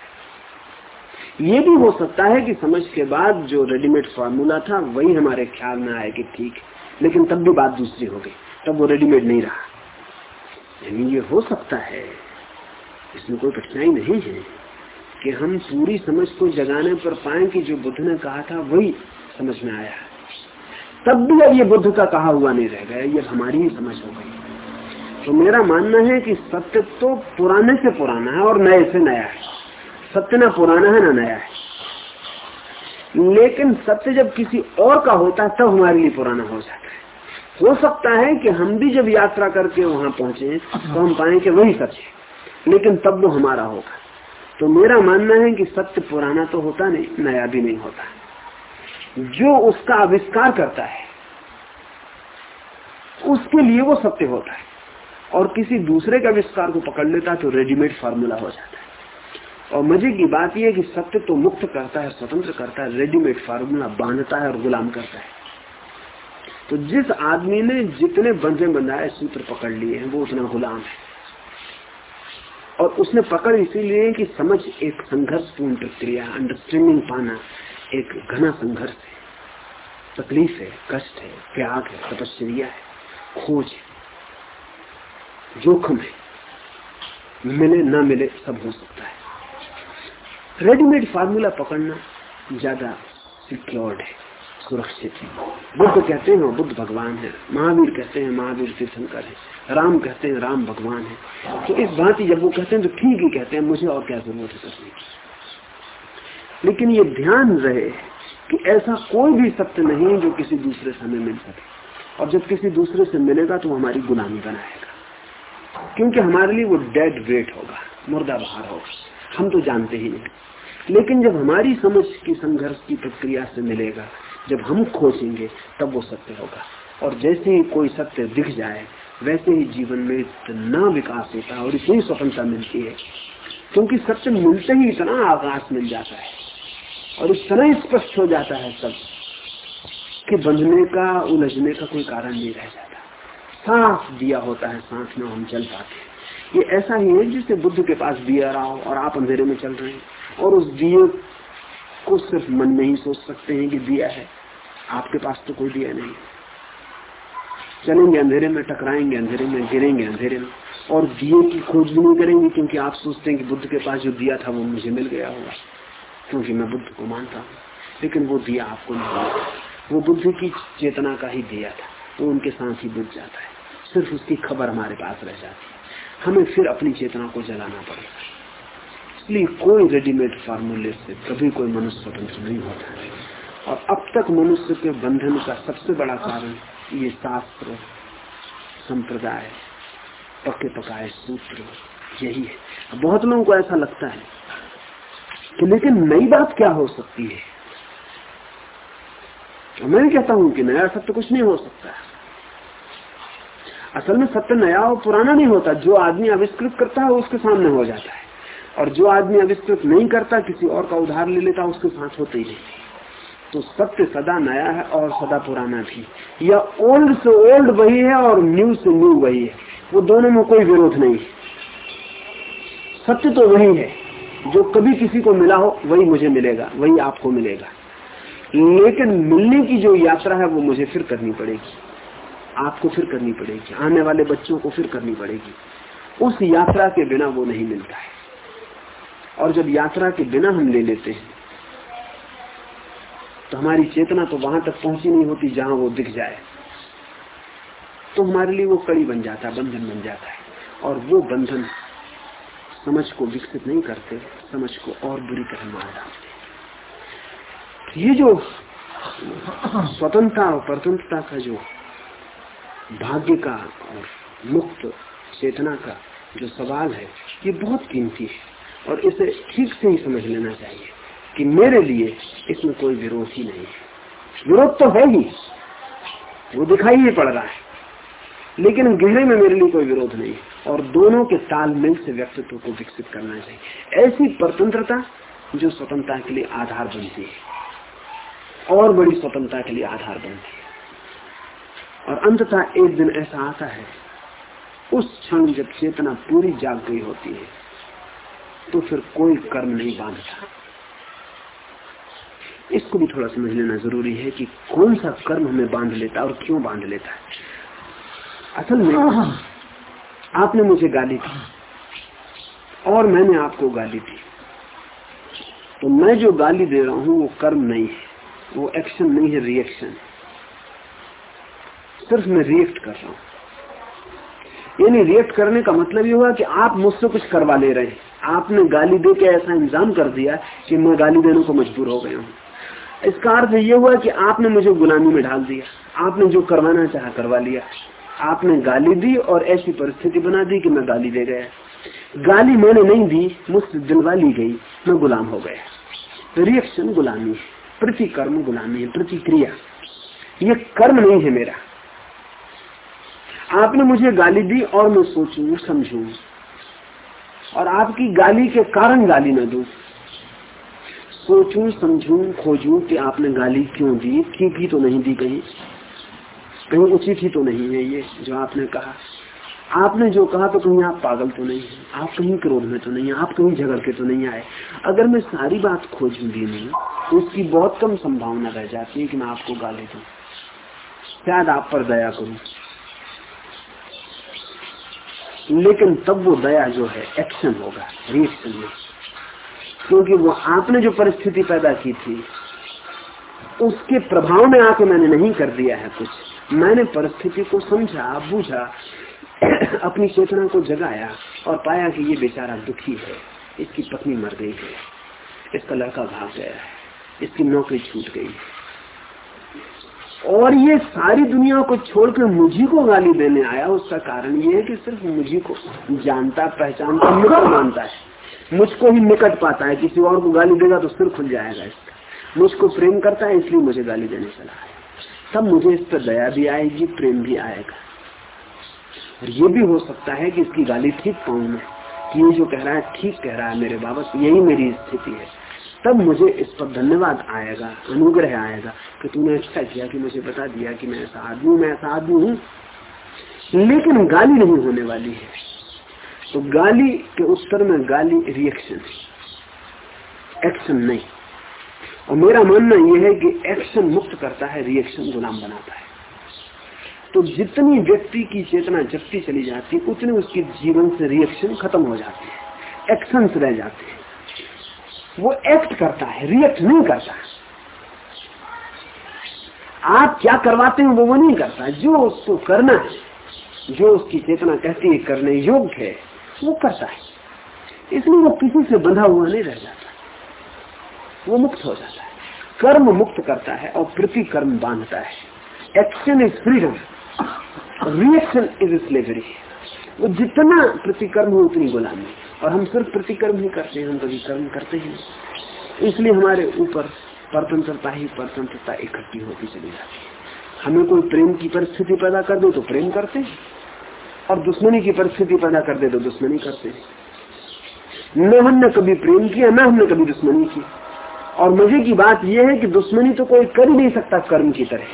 ये भी हो सकता है कि समझ के बाद जो रेडीमेड फार्मूला था, वही हमारे ख्याल में आए कि ठीक लेकिन तब भी बात दूसरी हो गई। तब वो रेडीमेड नहीं रहा। यानी ये हो सकता है, इसमें कोई कठिनाई नहीं है, कि हम पूरी समझ को जगाने पर पाए कि जो बुद्ध ने कहा था, वही समझ में आया। है तब भी अब ये बुद्ध का कहा हुआ नहीं रह गया, ये हमारी ही समझ हो गई। तो मेरा मानना है कि सत्य तो पुराने से पुराना है और नए से नया है। सत्य ना पुराना है ना नया है। लेकिन सत्य जब किसी और का होता है, तब हमारे लिए पुराना हो जाता है। हो सकता है कि हम भी जब यात्रा करके वहाँ पहुँचे तो हम पाए कि वही है। लेकिन तब वो हमारा होगा। तो मेरा मानना है कि सत्य पुराना तो होता नहीं, नया भी नहीं होता। जो उसका आविष्कार करता है, उसके लिए वो सत्य होता है। और किसी दूसरे के आविष्कार को पकड़ लेता है तो रेडीमेड फार्मूला हो जाता है। और मज़े की बात यह कि सत्य तो मुक्त करता है, स्वतंत्र करता है रेडीमेड फार्मूला बांधता है और गुलाम करता है। तो जिस आदमी ने जितने बंधे बंधाए सूत्र पकड़ लिए हैं, वो उतना गुलाम है। और उसने पकड़ इसीलिए कि समझ एक संघर्षपूर्ण प्रक्रिया अंडरस्टैंडिंग पाना एक घना संघर्ष है। तकलीफ़ है, कष्ट है, त्याग है, तपस्या है, खोज है, जोखम है। मिले न मिले सब हो सकता है। रेडीमेड फार्मूला पकड़ना ज़्यादा सिक्योर्ड है, सुरक्षित है। बुद्ध कहते हैं, बुद्ध भगवान है। महावीर कहते हैं, महावीर तीर्थंकर है। राम कहते हैं, राम भगवान है। तो इस बात जब वो कहते हैं तो ठीक ही कहते हैं, मुझे और क्या ज़रूरत है करने की? लेकिन ये ध्यान रहे कि ऐसा कोई भी सत्य नहीं जो किसी दूसरे से हमें मिल सके। और जब किसी दूसरे से मिलेगा तो हमारी गुलामी बनाएगा। क्योंकि हमारे लिए वो डेड वेट होगा, मुर्दा बाहर होगा। हम तो जानते ही नहीं लेकिन जब हमारी समझ की संघर्ष की प्रक्रिया से मिलेगा, जब हम खोजेंगे, तब वो सत्य होगा। और जैसे ही कोई सत्य दिख जाए, वैसे ही जीवन में इतना विकास होता है और इतनी स्वतंत्रता मिलती है, क्योंकि सत्य मिलते ही इतना आकाश मिल जाता है और इतना स्पष्ट हो जाता है सब, कि बंधने का, उलझने का कोई कारण नहीं रह जाता। साफ़ दिया होता है सांस में हम चल पाते। ये ऐसा ही है जिसे बुद्ध के पास दिया रहा हो और आप अंधेरे में चल रहे हैं। और उस दिए को सिर्फ़ मन में ही सोच सकते हैं कि दिया है। आपके पास तो कोई दिया नहीं। चलेंगे अंधेरे में, टकराएँगे अंधेरे में, गिरेंगे अंधेरे में। और दिए की खोज भी नहीं करेंगे क्योंकि आप सोचते हैं कि बुद्ध के पास जो दिया था वो मुझे मिल गया होगा। क्योंकि मैं बुद्ध को मानता हूँ। लेकिन वो दिया आपको नहीं मिला। वो बुद्ध की चेतना का ही दिया था। वो उनके साथ ही बुझ जाता है। सिर्फ़ उसकी खबर हमारे पास रह जाती है। हमें फिर अपनी चेतना को जलाना पड़ेगा। इसलिए कोई रेडीमेड फार्मूले से कभी कोई मनुष्य स्वतंत्र नहीं होता है। और अब तक मनुष्य के बंधन का सबसे बड़ा कारण ये शास्त्र, संप्रदाय पके पकाए सूत्र, यही है। बहुत लोगों को ऐसा लगता है कि लेकिन नई बात क्या हो सकती है? मैं नहीं कहता हूँ कि नया सत्य कुछ नहीं हो सकता। है असल में सत्य नया और पुराना नहीं होता। जो आदमी आविष्कृत करता है उसके सामने हो जाता है। और जो आदमी आविष्कृत नहीं करता, किसी और का उधार ले लेता, उसके साथ होते ही नहीं। तो सत्य सदा नया है और सदा पुराना भी। या ओल्ड से ओल्ड वही है और न्यू से न्यू वही है। वो दोनों में कोई विरोध नहीं सत्य तो वही है। जो कभी किसी को मिला हो, वही मुझे मिलेगा, वही आपको मिलेगा। लेकिन मिलने की जो यात्रा है, वो मुझे फिर करनी पड़ेगी। आपको फिर करनी पड़ेगी, आने वाले बच्चों को फिर करनी पड़ेगी। उस यात्रा के बिना वो नहीं मिलता है। और जब यात्रा के बिना हम ले लेते हैं तो हमारी चेतना तो वहाँ तक पहुँची नहीं होती जहाँ वो दिख जाए। तो हमारे लिए वो कड़ी बन जाता है, बंधन बन जाता है। और वो बंधन समझ को विकसित नहीं करते, समझ को और बुरी तरह मार डालते ये जो स्वतंत्रता और स्वतंत्रता का जो भाग्य का और मुक्त चेतना का जो सवाल है, ये बहुत कीमती है। और इसे ठीक से ही समझ लेना चाहिए कि मेरे लिए इसमें कोई विरोध ही नहीं है। विरोध तो है ही, वो दिखाई ही पड़ रहा है, लेकिन गहरे में मेरे लिए कोई विरोध नहीं और दोनों के तालमेल से व्यक्तित्व को विकसित करना चाहिए। ऐसी स्वतंत्रता जो स्वतंत्रता के लिए आधार बनती है, और बड़ी स्वतंत्रता के लिए आधार बनती है। और अंततः एक दिन ऐसा आता है उस क्षण जब चेतना पूरी जाग गई होती है तो फिर कोई कर्म नहीं बांधता। इसको भी थोड़ा समझ लेना ज़रूरी है कि कौन सा कर्म हमें बाँध लेता और क्यों बाँध लेता है। असल में आपने मुझे गाली दी और मैंने आपको गाली दी। तो मैं जो गाली दे रहा हूँ वो कर्म नहीं है वो एक्शन नहीं है रिएक्शन सिर्फ़ मैं रिएक्ट कर रहा हूँ। यानी रिएक्ट करने का मतलब ये हुआ कि आप मुझसे कुछ करवा ले रहे हैं। आपने गाली दे के ऐसा इंतज़ाम कर दिया कि मैं गाली देने को मजबूर हो गया हूँ। इसका अर्थ ये हुआ कि आपने मुझे गुलामी में ढाल दिया। आपने जो करवाना चाहा करवा लिया। आपने गाली दी और ऐसी परिस्थिति बना दी कि मैं गाली दे गया। गाली मैंने नहीं दी, मुझसे दिलवा ली गई, मैं गुलाम हो गया। रिएक्शन गुलामी प्रतिकर्म गुलामी प्रतिक्रिया। ये कर्म नहीं है मेरा। आपने मुझे गाली दी और मैं सोचू, समझू। और आपकी गाली के कारण गाली न दू। सोचू, समझू, खोजू कि आपने गाली क्यों दी। ठीक ही तो नहीं दी कहीं। कहीं उचित ही तो नहीं है ये जो आपने कहा। आपने जो कहा तो कहीं आप पागल तो नहीं है। आप कहीं क्रोध में तो नहीं है। आप कहीं झगड़ के तो नहीं आए। अगर मैं सारी बात खोजूँगी नहीं तो उसकी बहुत कम संभावना रह जाती है कि मैं आपको गाली दू। शायद आप पर दया करूँ। लेकिन तब वो दया जो है एक्शन होगा रिएक्शन में क्योंकि वो आपने जो परिस्थिति पैदा की थी, उसके प्रभाव में आके मैंने नहीं कर दिया है कुछ। मैंने परिस्थिति को समझा, बूझा, अपनी चेतना को जगाया और पाया कि ये बेचारा दुखी है, इसकी पत्नी मर गई है, इसका लड़का भाग गया है, इसकी नौकरी छूट गई है। और ये सारी दुनिया को छोड़कर मुझी को गाली देने आया, उसका कारण ये है कि सिर्फ़ मुझी को जानता, पहचानता निकट मानता है। मुझको ही निकट पाता है, किसी और को गाली देगा तो सिर खुल जाएगा इसका। मुझको प्रेम करता है, इसलिए मुझे गाली देने चला है। तब मुझे इस पर दया भी आएगी, प्रेम भी आएगा। और ये भी हो सकता है कि इसकी गाली ठीक पाऊँ मैं, कि ये जो कह रहा है, ठीक कह रहा है मेरे बाबत, यही मेरी स्थिति है। तब मुझे इस पर धन्यवाद आएगा, अनुग्रह आएगा कि तूने अच्छा किया, कि मुझे बता दिया कि मैं ऐसा आदमी मैं ऐसा आदमी हूँ। लेकिन गाली नहीं होने वाली है। तो गाली के उत्तर में गाली रिएक्शन एक्शन नहीं। और मेरा मानना यह है कि एक्शन मुक्त करता है रिएक्शन गुलाम बनाता है। तो जितनी व्यक्ति की चेतना जगती चली जाती, उतनी उसके जीवन से रिएक्शन खत्म हो जाते हैं। एक्शन रह जाते हैं। वो एक्ट करता है रिएक्ट नहीं करता। आप क्या करवाते हैं, वो वो नहीं करता। जो उसको करना है, जो उसकी चेतना कहती है, करने योग्य है, वो करता है। इसलिए वो किसी से बंधा हुआ नहीं रह जाता। वो मुक्त हो जाता है। कर्म मुक्त करता है और प्रतिकर्म बांधता है। Action is freedom reaction is slavery वो जितना प्रतिकर्म हो, उतनी गुलामी। और हम सिर्फ़ प्रतिकर्म ही करते हैं, हम कभी कर्म करते ही इसलिए हमारे ऊपर परतंत्रता ही परतंत्रता इकट्ठी होती चली जाती है। हमें कोई प्रेम की परिस्थिति पैदा कर दे तो प्रेम करते हैं। और दुश्मनी की परिस्थिति पैदा कर दे तो दुश्मनी करते हैं। न हमने कभी प्रेम किया, न हमने कभी दुश्मनी की। और मज़े की बात यह है कि दुश्मनी तो कोई कर ही नहीं सकता कर्म की तरह।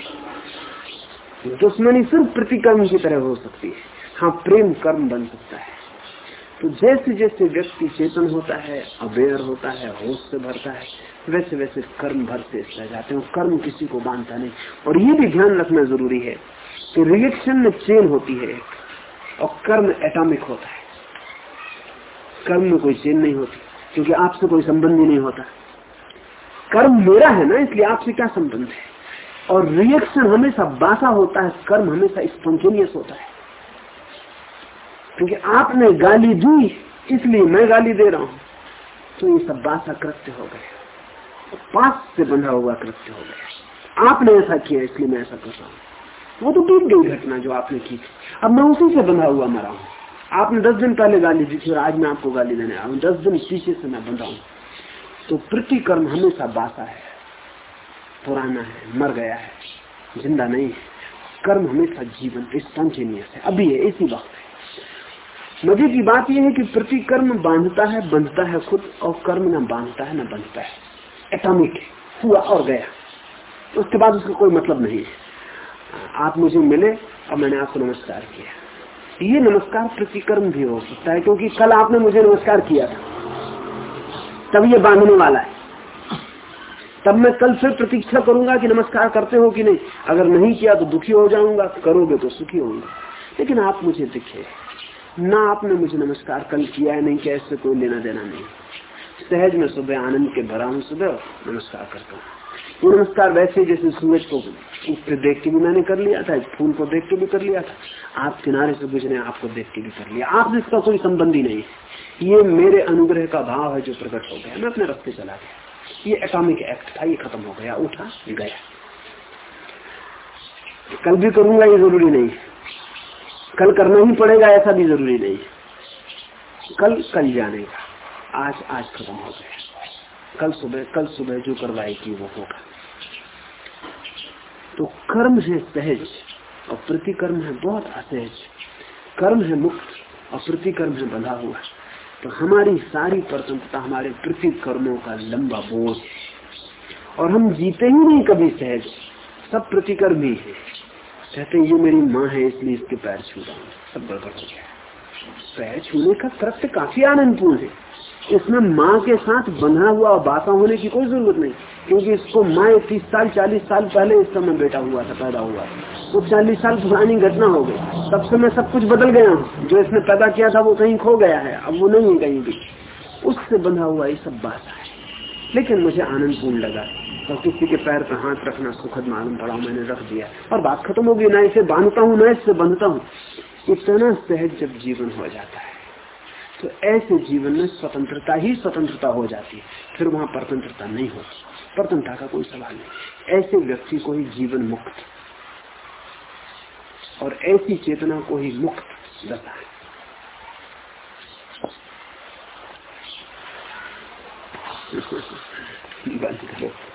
दुश्मनी सिर्फ़ प्रतिकर्म की तरह हो सकती है। हाँ प्रेम कर्म बन सकता है। तो जैसे जैसे व्यक्ति चेतन होता है, अवेयर होता है, होश से भरता है, वैसे वैसे कर्म भरते रह जाते हैं। कर्म किसी को बांधता नहीं। और ये भी ध्यान रखना ज़रूरी है कि रिएक्शन में चेन होती है और कर्म एटॉमिक होता है। कर्म में कोई चेन नहीं होती, क्योंकि आपसे कोई संबंध ही नहीं होता। कर्म मेरा है ना, इसलिए आपसे क्या संबंध है? और रिएक्शन हमेशा बासा होता है, कर्म हमेशा स्पॉन्टेनियस होता है। क्योंकि आपने गाली दी, इसलिए मैं गाली दे रहा हूँ। तो ये सब बासा कृत्य हो गए। पास से बंधा हुआ कृत्य हो गया। आपने ऐसा किया, इसलिए मैं ऐसा कर रहा हूँ। वो तो बीत गई घटना जो आपने की थी। अब मैं उसी से बंधा हुआ मरा हूँ। आपने दस दिन पहले गाली दी थी और आज मैं आपको गाली देने आया हूँ। दस दिन पीछे से मैं बंधा हूँ। तो प्रतिकर्म हमेशा बासा है। पुराना है, मर गया है, ज़िंदा नहीं है। कर्म हमेशा जीवन स्पॉन्टेनियस है अभी है इसी वक्त है। मज़े की बात यह है कि प्रतिकर्म बांधता है, बंधता है खुद, और कर्म न बांधता है, ना बंधता है। एटॉमिक हुआ और गया। उसके बाद उसका कोई मतलब नहीं है। आप मुझे मिले और मैंने आपको नमस्कार किया। ये नमस्कार प्रतिकर्म भी हो सकता है, क्योंकि कल आपने मुझे नमस्कार किया था। तब ये बांधने वाला है। तब मैं कल फिर प्रतीक्षा करूँगा कि नमस्कार करते हो कि नहीं। अगर नहीं किया तो दुखी हो जाऊँगा, करोगे तो सुखी होंगे लेकिन आप मुझे दिखे। ना आपने मुझे नमस्कार कल किया है, नहीं किया इससे कोई लेना देना नहीं। सहज में सुबह आनंद के भरा हूँ, सुबह नमस्कार करता हूँ। वो नमस्कार वैसे जैसे सूरज को उठते देख के भी मैंने कर लिया था फूल को देख के भी कर लिया था। आप किनारे से गुजरे, आपको देख के भी कर लिया। आपसे इसका कोई संबंध नहीं ये मेरे अनुग्रह का भाव है जो प्रकट हो गया। मैं अपने रस्ते चला गया। ये एटॉमिक एक्ट था, ये खत्म हो गया, उठा, गया। कल भी करूँगा, ये ज़रूरी नहीं कल करना ही पड़ेगा, ऐसा भी ज़रूरी नहीं कल कल जाने का। आज आज खत्म हो गया। कल सुबह कल सुबह जो करवाई करवाएगी वो होगा। तो कर्म है सहज और प्रतिकर्म है बहुत असहज। कर्म है मुक्त और प्रतिकर्म है बंधा हुआ। तो हमारी सारी प्रसन्नता, हमारे प्रतिकर्मों का लंबा बोझ और हम जीते ही नहीं कभी सहज। सब प्रतिकर्म ही है। कहते ये मेरी माँ है, इसलिए इसके पैर छू रहा हूँ। सब गड़बड़ हो गया। पैर छूने का कृत्य काफ़ी आनंदपूर्ण है। इसमें माँ के साथ बंधा हुआ बासा होने की कोई ज़रूरत नहीं, क्योंकि इसको माँ तीस साल, चालीस साल पहले इस समय बेटा हुआ था, पैदा हुआ था। वो चालीस साल पुरानी घटना हो गई। तब से मैं सब कुछ बदल गया हूँ। जो इसने पैदा किया था, वो कहीं खो गया है। अब वो नहीं है कहीं भी। उससे बंधा हुआ ये सब बात है। लेकिन मुझे आनंदपूर्ण लगा। और किसी के पैर पर हाथ रखना सुखद मालूम पड़ा, मैंने रख दिया। और बात खत्म होगी ना इसे बांधता हूँ, ना इससे बंधता हूँ। इतना सहज जब जीवन हो जाता है तो ऐसे जीवन में स्वतंत्रता ही स्वतंत्रता हो जाती है। फिर वहाँ परतंत्रता नहीं होती। परतंत्रता का कोई सवाल नहीं। ऐसे व्यक्ति को ही जीवन मुक्त और ऐसी चेतना को ही मुक्त दशा है। बंद करो।